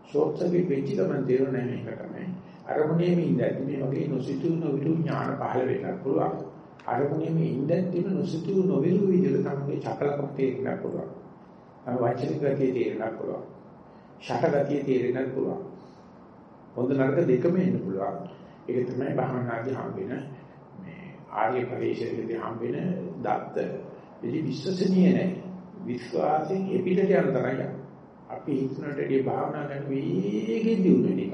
ෂෝට් සර්කිට් වෙච්ච ගමන් තේරෙන්නේ මේක තමයි අරමුණේම ඉඳද්දි මේ වගේ නොසිතූ නොවිරු ඥාන පහළ වෙන්න පුළුවන් අරමුණේම ඉඳද්දිම නොසිතූ නොවිරු විදිහට තමයි චකලකම තේරෙන්න පුළුවන්. අර වචනික ගතිය තේරෙන්න පුළුවන්. ෂට ගතිය තේරෙන්න පුළුවන්. හොඳ නරක දෙකම එන්න පුළුවන්. ඒක තමයි භාවනාදී හම්බෙන මේ ආර්ය පරිශ්‍රයේදී හම්බෙන දත්ත. ඉතින් විශ්වසනීය නැහැ විශ්වාසයෙන් එපිටට යන තරයි අපි හිතනටදී භාවනා කරන වේගෙන් දියුණු වෙන එක.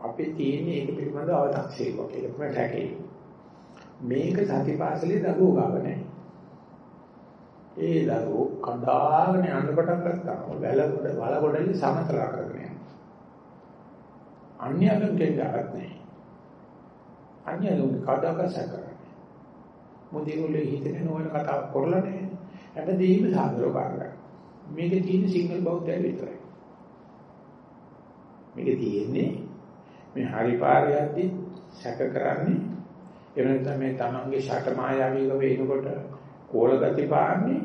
අපේ තියෙන ඒක පිළිබඳව අව탁සීරුවක් ඒක තමයි රැකේ. මේක සතිපාසලේ දරුවෝ ගාව නැහැ. ඒ දරුවෝ කඩාගෙන යන්න පටන් ගත්තා. වැල කොට වල කොටලි සමතලා කරගෙන යනවා. අන්‍යයන්ගෙන් ගාවත් නැහැ. අන්‍යයන්ගේ කඩාකස කරන්නේ. මොදේගොල්ලෝ හිතේ නොවන කතාවක් කරලා නැහැ. හැබැයි සාදරව බාරගන්න. මේකේ තියෙන සිංගල් බෞද්ධය විතරයි. මේකේ තියෙන්නේ මේ හරි පාරයන්දී සැක කරන්නේ එහෙම නැත්නම් මේ තමන්ගේ ෂට මායාවීව වෙනකොට කෝල ගති පාන්නේ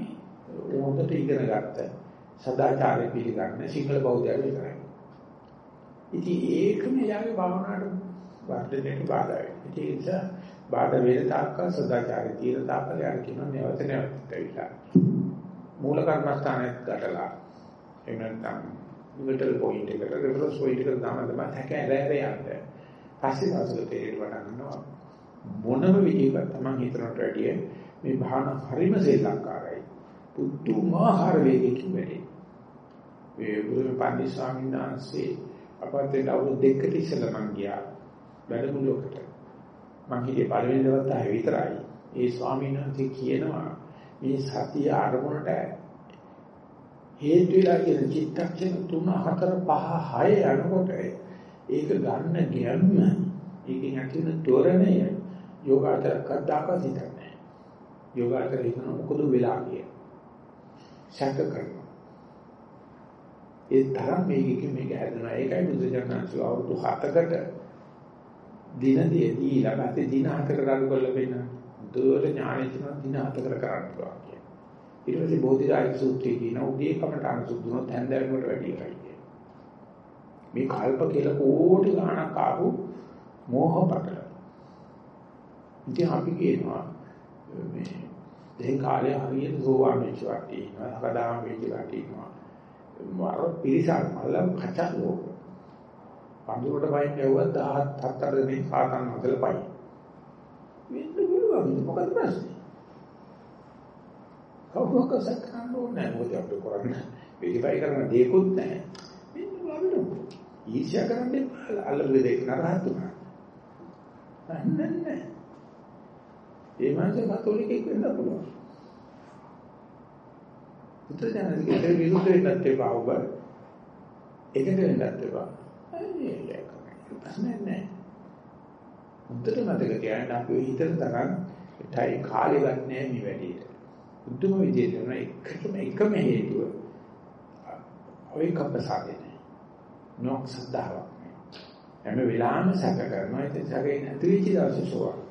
උන්ට ඉගෙන ගත්ත සදාචාරය පිළිගන්න සිංහල බෞද්ධය විතරයි. ඉතින් ඒකම යාගේ භාවනාවට වර්ධනයට බාධා වෙනවා. ඒ නිසා බාධා වේද තාක්කල් සදාචාරය තියෙන තාක්කල් යාර කියන නැවත නැවත ඇවිල්ලා. මූල කර්මස්ථානයක් ගටලා එහෙම නැත්නම් නිවටල් පොයින්ට් එකට රෙෆරන්ස් පොයින්ට් එකට දාන තමයි හැක ඇරෑර යන්නේ. පස්සේ දවසක තේරෙන්න පටන් ගන්නවා මොනම විදිහකට Taman හිතනට වැඩිය මේ භාවන හරිම සේලංකාරයි. පුදුමාකාර වේගයකින් වැඩි. මේ ගුරු පන්දි ස්වාමීන් වහන්සේ අපතේ අවුරුදු දෙකකට ඉස්සෙල්ලා මං ගියා වැඩමුළුවකට. මං හිතේ පළවෙනි දවස් ආයෙ විතරයි. ඒ ස්වාමීන් වහන්සේ කියනවා මේ සතිය අරමුණට හේතු වෙලා කියන චිත්තක්ෂණ 3 4 5 6 යනකොට ඒක ගන්න ගැම්ම ඒකෙන් ඇති වෙන තොරණය යෝගාචර කද්දාකත් හිතන්නේ යෝගාචර හිතන මොකද වෙලා කිය සැක කරනවා ඒ තරම් මේකකින් මේක හැදෙනවා ඒකයි බුදුජානක අවුරුදු 7කට දින දීලා නැත්නම් දින 4කට අඩු කරලා පෙන්නනවා දුර ඥානෙ තියෙනවා දින 4කට කරන්න පුළුවන් කියන. ඊට පස්සේ බෝධිරාජ සූත්‍රයේ කියන උගේ කමටහන් සුදුනොත් හැන්දෑවෙකට වැඩි එකයි කියන. මේ කල්ප කියලා කෝටි ගණක් ආපු මෝහ පටල. ඉතින් අපි කියනවා මේ දැන් කාලේ හරියට සෝවාන් වෙච්ච වාටි ඉන්නවා, හදාම වෙච්ච වාටි ඉන්නවා. මර පිරිසක් මල්ල කචා ලෝක. පඳුරට පයින් ගැව්වා 17 4 දෙනෙක් සාතන් හදලා පයින්. වෙන්න පුළුවන් මොකද ප්‍රශ්නේ? කවුරුක සක්කන්න ඕනේ මොකද අපිට කරන්න වෙරිෆයි කරන්න දෙයක්වත් නැහැ. මෙන්න බලන්න. ඊර්ෂ්‍යා කරන්න එපා. අල්ලුවේ දෙක නරහත් උනා. නැහැ. ඒ මාසේ කතෝලිකෙක් වෙන්න පුළුවන්. පුත්‍රයන්ගේ විරුද්ධ වෙන්නත් එපා ඔබ. ඒකට වෙන්නත් එපා. අනේ ඒක ප්‍රශ්නේ නැහැ. හොඳට මතක තියාගන්න අපි හිතන තරම් ඒයි කාලේ ගන්නෑ මේ වැඩේට. බුදුම විදියට නෝ එකම එකම හේතුව ඔය කප්පසාදේ නෑ. නොක් සදාවක් නෑ. හැම වෙලාවෙම සැක කරනවා ඒ සැකේ නැති වෙච්ච දවසේ සෝවා.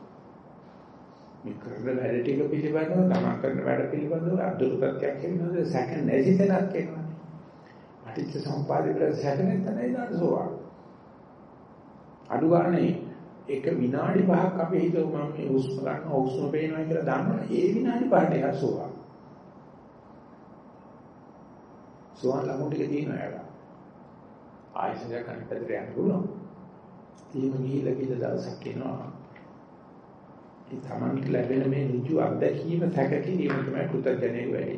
මේ කරන වැඩ ටික පිළිබඳව තමන් කරන වැඩ පිළිබඳව අදුරු ප්‍රත්‍යක් වෙනවද සැක නැති තැනක් එනවනේ. පටිච්ච සමුප්පාදේ වල සැක නැත්නම් නේද සෝවා. අඩු ගානේ එක විනාඩි 5ක් අපි හිතුව මම මේ හුස්ම ගන්න හුස්ම පේනවා කියලා දන්නවා ඒ විනාඩි 5ට එක සෝවා. සෝවාන් ළඟ ටික තියෙනවා යාලා. ආයෙසයක් අනිත් පැත්තට යන්න පුළුවන්. එහෙම ගිහිල්ලා ගිහිල්ලා දවසක් එනවා. ඒ තමන්ට ලැබෙන මේ ඍජු අත්දැකීම සැකකිරීම තමයි කෘතඥයේ වැඩි.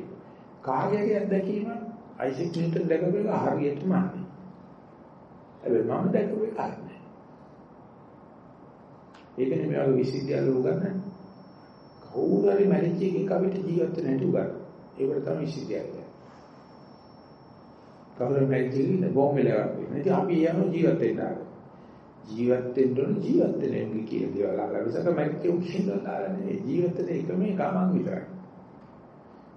කාර්යයේ අත්දැකීම අයිසෙක් නිව්ටන් දැකපු එක හරියටම අහන්නේ. හැබැයි මම දැකපු එක හරියන්නේ. ඒක නෙමෙයි අර විශ්වවිද්‍යාල උගන්වන්නේ. කවුරු හරි මැරිච්ච එකෙක් අපිට ජීවත් වෙන්න හැටි උගන්වනවා. ඒකට තමයි විශ්වවිද්‍යාලය. කවුරු මැරිච්ච බෝම්බ ලගන්න. ඉතින් අපි යනවා ජීවත් වෙන්න ආර. ජීවත් වෙන්න ඕන ජීවත් වෙන්න එන්නේ කියලා දේවල් අහලා විසක මැරිච්ච උක්ෂින්දලා නෙවෙයි ජීවත් වෙන එක මේ කමං විතරයි.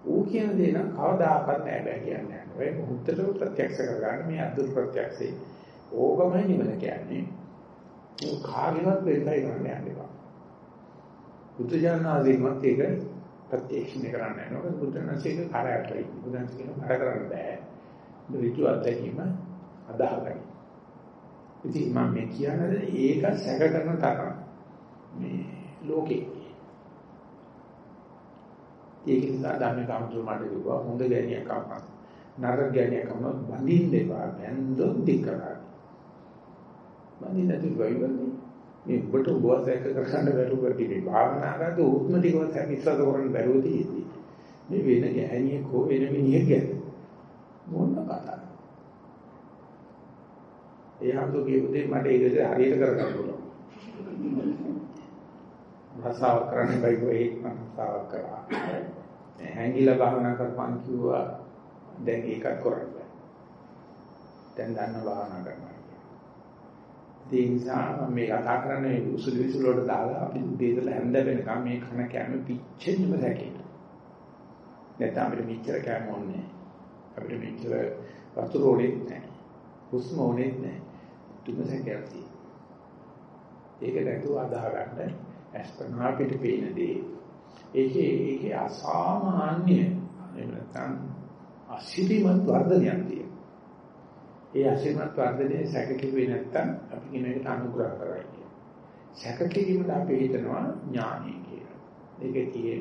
ඌ කියන දේ නම් කවදාකවත් නෑ බෑ කියන්නේ. ඔය මුත්තට ප්‍රත්‍යක්ෂ කරගන්න මේ අදුරු ප්‍රත්‍යක්ෂේ. ඕකමයි නිවන කියන්නේ. ඒ කාගෙවත් වෙන්නයි කරන්න යන්නේ. බුදුජානනාදීමත් ඒක ප්‍රත්‍යක්ෂණය කරන්න යනවා. බුදුන්සේක කාර්යයටයි. බුදුන්සේ කියන කාර්ය කරන්න බෑ. ඍතු අත්දැකීම අදාහයි. ඉතින් මම මේ කියන්නේ ඒක සැක කරන තරම් මේ ලෝකේ. ඒක නිසා ධර්ම කාමතුරු මට කිව්වා හොඳ ගෑණියක් කවන්න. නරක ගෑණියක් කවන්න බඳින්න එපා. බැන්දොත් දික් කරා. බඳින්න නැති වෙයිවන්නේ. මේ ඔබට ඔබව සැක කරගන්න බැරුව කටි භාවනා කරද්දී උත්ම ටිකවත් සැක ඉස්සර කරන්න බැරුව තියෙන්නේ. මේ වෙන ගෑණියෙක් හෝ වෙන මිනිහෙක් ගැන මොන කතාවද? එයාට කියපු දෙයක් මට ඒක හරියට කරගන්න පුළුවන්. භාෂාව කරන්න බයි කොහේ භාෂාව කරා. හැංගිලා භාවනා කරපන් කිව්වා දැන් ඒකත් කරන්න බෑ. දැන් දන්න භාවනා කරනවා. ඒ නිසා මේ කතා කරන්නේ උසුළු විසුළු වලට දාලා අපි දෙදලා හැන්ද වෙනකම් මේ කන කැම පිච්චෙන්නම සැකේ. නැත්නම් අපිට මෙච්චර කැම ඕනේ අපිට මෙච්චර වතුර ඕනේ නැහැ. හුස්ම ඕනේ නැහැ. තුන සැකයක් තියෙනවා. ඒක නැතුව අදාහ ගන්න අස්පනා පිට පේන දේ. ඒකේ ඒකේ අසාමාන්‍ය එහෙම නැත්නම් අසිරිමත් වර්ධනයක් තියෙනවා. ඒ අසිරිමත් වර්ධනයේ සැක කිව්වේ නැත්නම් අපි කියන එකට අනුග්‍රහ කරයි කියන. සැක කිරීමට අපි හිතනවා ඥානය කියලා. ඒක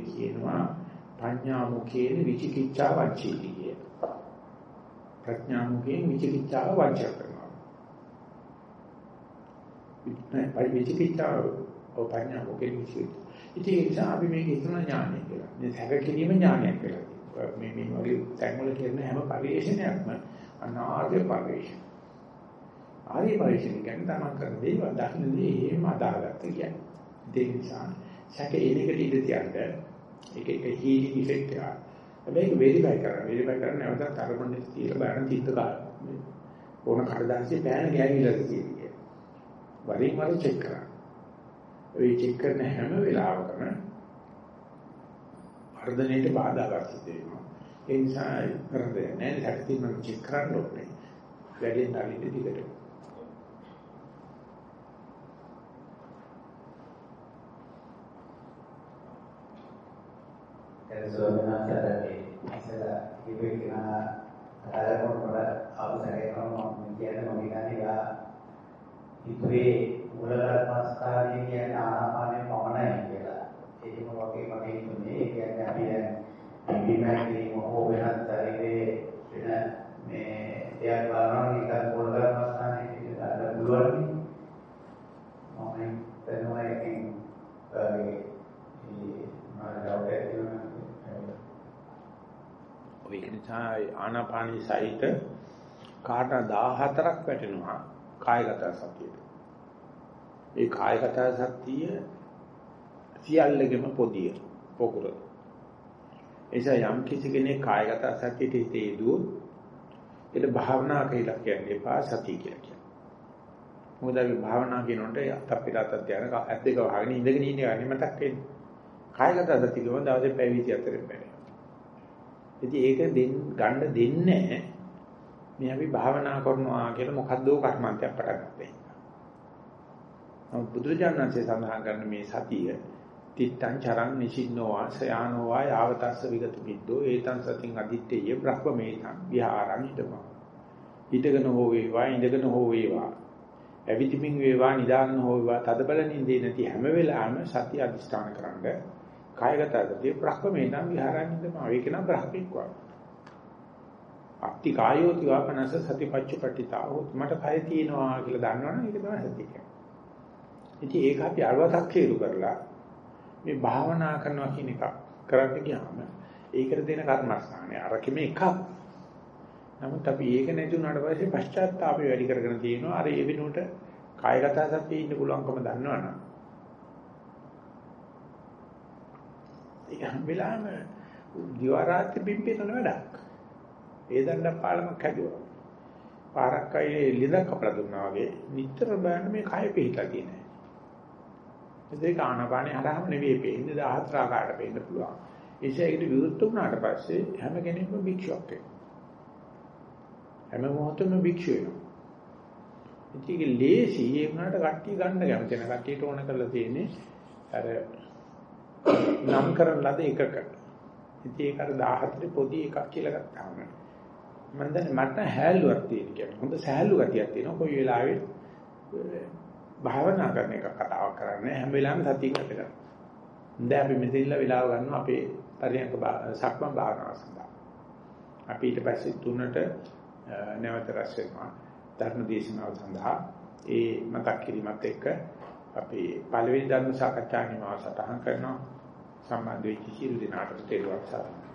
කියනවා පඤ්ඤා මුඛේන විචිකිච්ඡා වච්චීති කියන. ප්‍රඥා මුඛයෙන් විචිකිච්ඡාව වංචා කරනවා. විඥාන විචිකිච්ඡාව ඔපඥා මුඛයෙන් විචිකිච්ඡා. ඉතින් ඒ නිසා අපි මේක හිතන ඥානය කියලා. මේ සැක කිරීම ඥානයක් කියලා. මේ මේ වගේ තැන්වල කියන හැම පරිශ්‍රණයක්ම අනාර්ය පරිශ්‍රණ. ආර්ය පරිශ්‍රණ කියන්නේ තමන් කරන දේවල් දකින්න දේ එහෙම අදාගත්ත කියන්නේ. ඒ නිසා සැක එනකට ඉඳ තියන්න ඒක එක හීලින් ඉෆෙක්ට් එකක්. හැබැයි ඒක වෙරිෆයි කරන්න. වෙරිෆයි කරන්න නැවතත් අරමුණේ තියලා බලන්න තිත්ත කාලේ. ඕන කඩදාසිය පෑන ගෑවිලාද කියන්නේ. වරින් වර චෙක් කරන්න. ඒ චෙක් කරන හැම වෙලාවකම වර්ධනයේට බාධා ගන්න දෙනවා. ඒ නිසා කරදේ නැහැ. හැටි මම චෙක් කරන්න ඕනේ. වැඩි නැලිට දිගට. ඒ ස්වාමීන් වහන්සේ ඉස්සලා කිව්වේ කෙනා අරමුණට අවසරය කරනවා මම කියන්නේ මම කියන්නේ යා හිතුවේ මූල කර්මස්ථානයේ කියන්නේ ආනාපානෙ පමණයි කියලා. ඒකම වගේ මම හිතුනේ ඒ කියන්නේ අපි දැන් බිම්බීමේ හෝ වෙනත් ශරීරයේ වෙන මේ දෙයක් බලනවා නිකන් මූල කර්මස්ථානයේ කියලා පුළුවන්. මම හිතනවා එකකින් ඒ මම ඔය නිසා ආනාපානී සහිත කාට 14ක් වැටෙනවා කායගත සතියට. ඒ කායගත සතිය සියල්ලගෙම පොදිය පොකුර. එසා යම් කිසි කෙනෙක් කායගත සතියට හිතේ දුව ඒක භාවනා කියලා කියන්නේ එපා සතිය කියලා කියන්නේ. මොකද අපි භාවනා කියනකොට අතප්පිට අතක් ධානය ඇස් දෙක වහගෙන ඉඳගෙන ඉන්නේ ගන්නේ මතක් වෙන්නේ. කායගත සතිය කියවන දවසේ පැවිදි අතරේ බැහැ. ඉතින් ඒක දෙන්න ගන්න දෙන්නේ මේ අපි භාවනා කරනවා කියලා මොකද්දෝ කර්මන්තයක් පටන් ගන්නෑ. නමුත් බුදුරජාණන්සේ සඳහන් කරන මේ සතිය තිත්තං චරං නිසින්නෝවා සයානෝවා යාවතස්ස විගත මිද්දෝ ඒතං සතින් අදිත්තේය බ්‍රහ්මමේතං විහාරං හිතපා. හිතගෙන හෝ වේවා ඉඳගෙන හෝ වේවා ඇවිදිමින් වේවා නිදාගෙන හෝ වේවා තදබල නිඳේ නැති හැම වෙලාවෙම සතිය අදිස්ථාන කරන්නේ කායගත ගතිය බ්‍රහ්මේනම් විහාරානින්දම ඒක නම් බ්‍රහ්මික වා. අක්ටි කායෝති වාපනස සතිපච්චපට්ඨිතා හොත් මට කය තියෙනවා කියලා දන්නවනේ ඒක තමයි සතිය කියන්නේ. ඉතින් ඒක අපි අරවතක් හේතු කරලා මේ භාවනා කරනවා කියන එක කරන්න ගියාම ඒකට දෙන කර්මස්ථානේ අරකෙම එකක්. නමුත් අපි ඒක නැති වුණාට පස්සේ පශ්චාත්තාපය වැඩි කරගෙන තියෙනවා. අර ඒ වෙනුවට කායගත සතියේ ඉන්න පුළුවන්කම දන්නවනම් ඒක හැම වෙලාවෙම දිවාරාත්‍රි බිම්පේන වැඩක්. ඒ දණ්ඩ පාලමක් හැදුවා. පාරක් අයියේ ලිඳක් කපලා දුන්නා වගේ නිතර බලන්න මේ කය පිහිටලා තියෙනවා. ඒක ආනපානේ හරහම නෙවෙයි පේන්නේ 14 ආකාරයට පේන්න පුළුවන්. ඒසයකට විරුද්ධ වුණාට පස්සේ හැම කෙනෙක්ම භික්ෂුවක් වෙනවා. හැම මොහොතම භික්ෂු වෙනවා. ඉතින් ඒක ලේසි ඒ වුණාට කට්ටිය ගන්න කැමති නැහැ. කට්ටියට ඕන කරලා තියෙන්නේ අර නම් කරන ලද එකක. ඉතින් ඒක අර 14 පොඩි එකක් කියලා ගත්තාම මම දැන් මට හැල්ලුවක් තියෙන කියන්නේ. හොඳ සහැල්ලු ගතියක් තියෙනවා. කොයි වෙලාවෙ භාවනා කරන එක කතාවක් කරන්නේ හැම වෙලාවෙම සතිය ගත කරනවා. දැන් අපි මෙතනilla වෙලාව ගන්නවා අපේ පරියන්ක සක්මන් භාවනාව සඳහා. අපි ඊට පස්සේ තුනට නැවත රැස් වෙනවා. ධර්ම දේශනාව සඳහා ඒ මතක් කිරීමත් එක්ක අපි පළවෙනි ධර්ම සාකච්ඡා නිමාව සටහන් කරනවා. සම්බන්ධ වෙච්ච සියලු දෙනාට තෙරුවන් සරණයි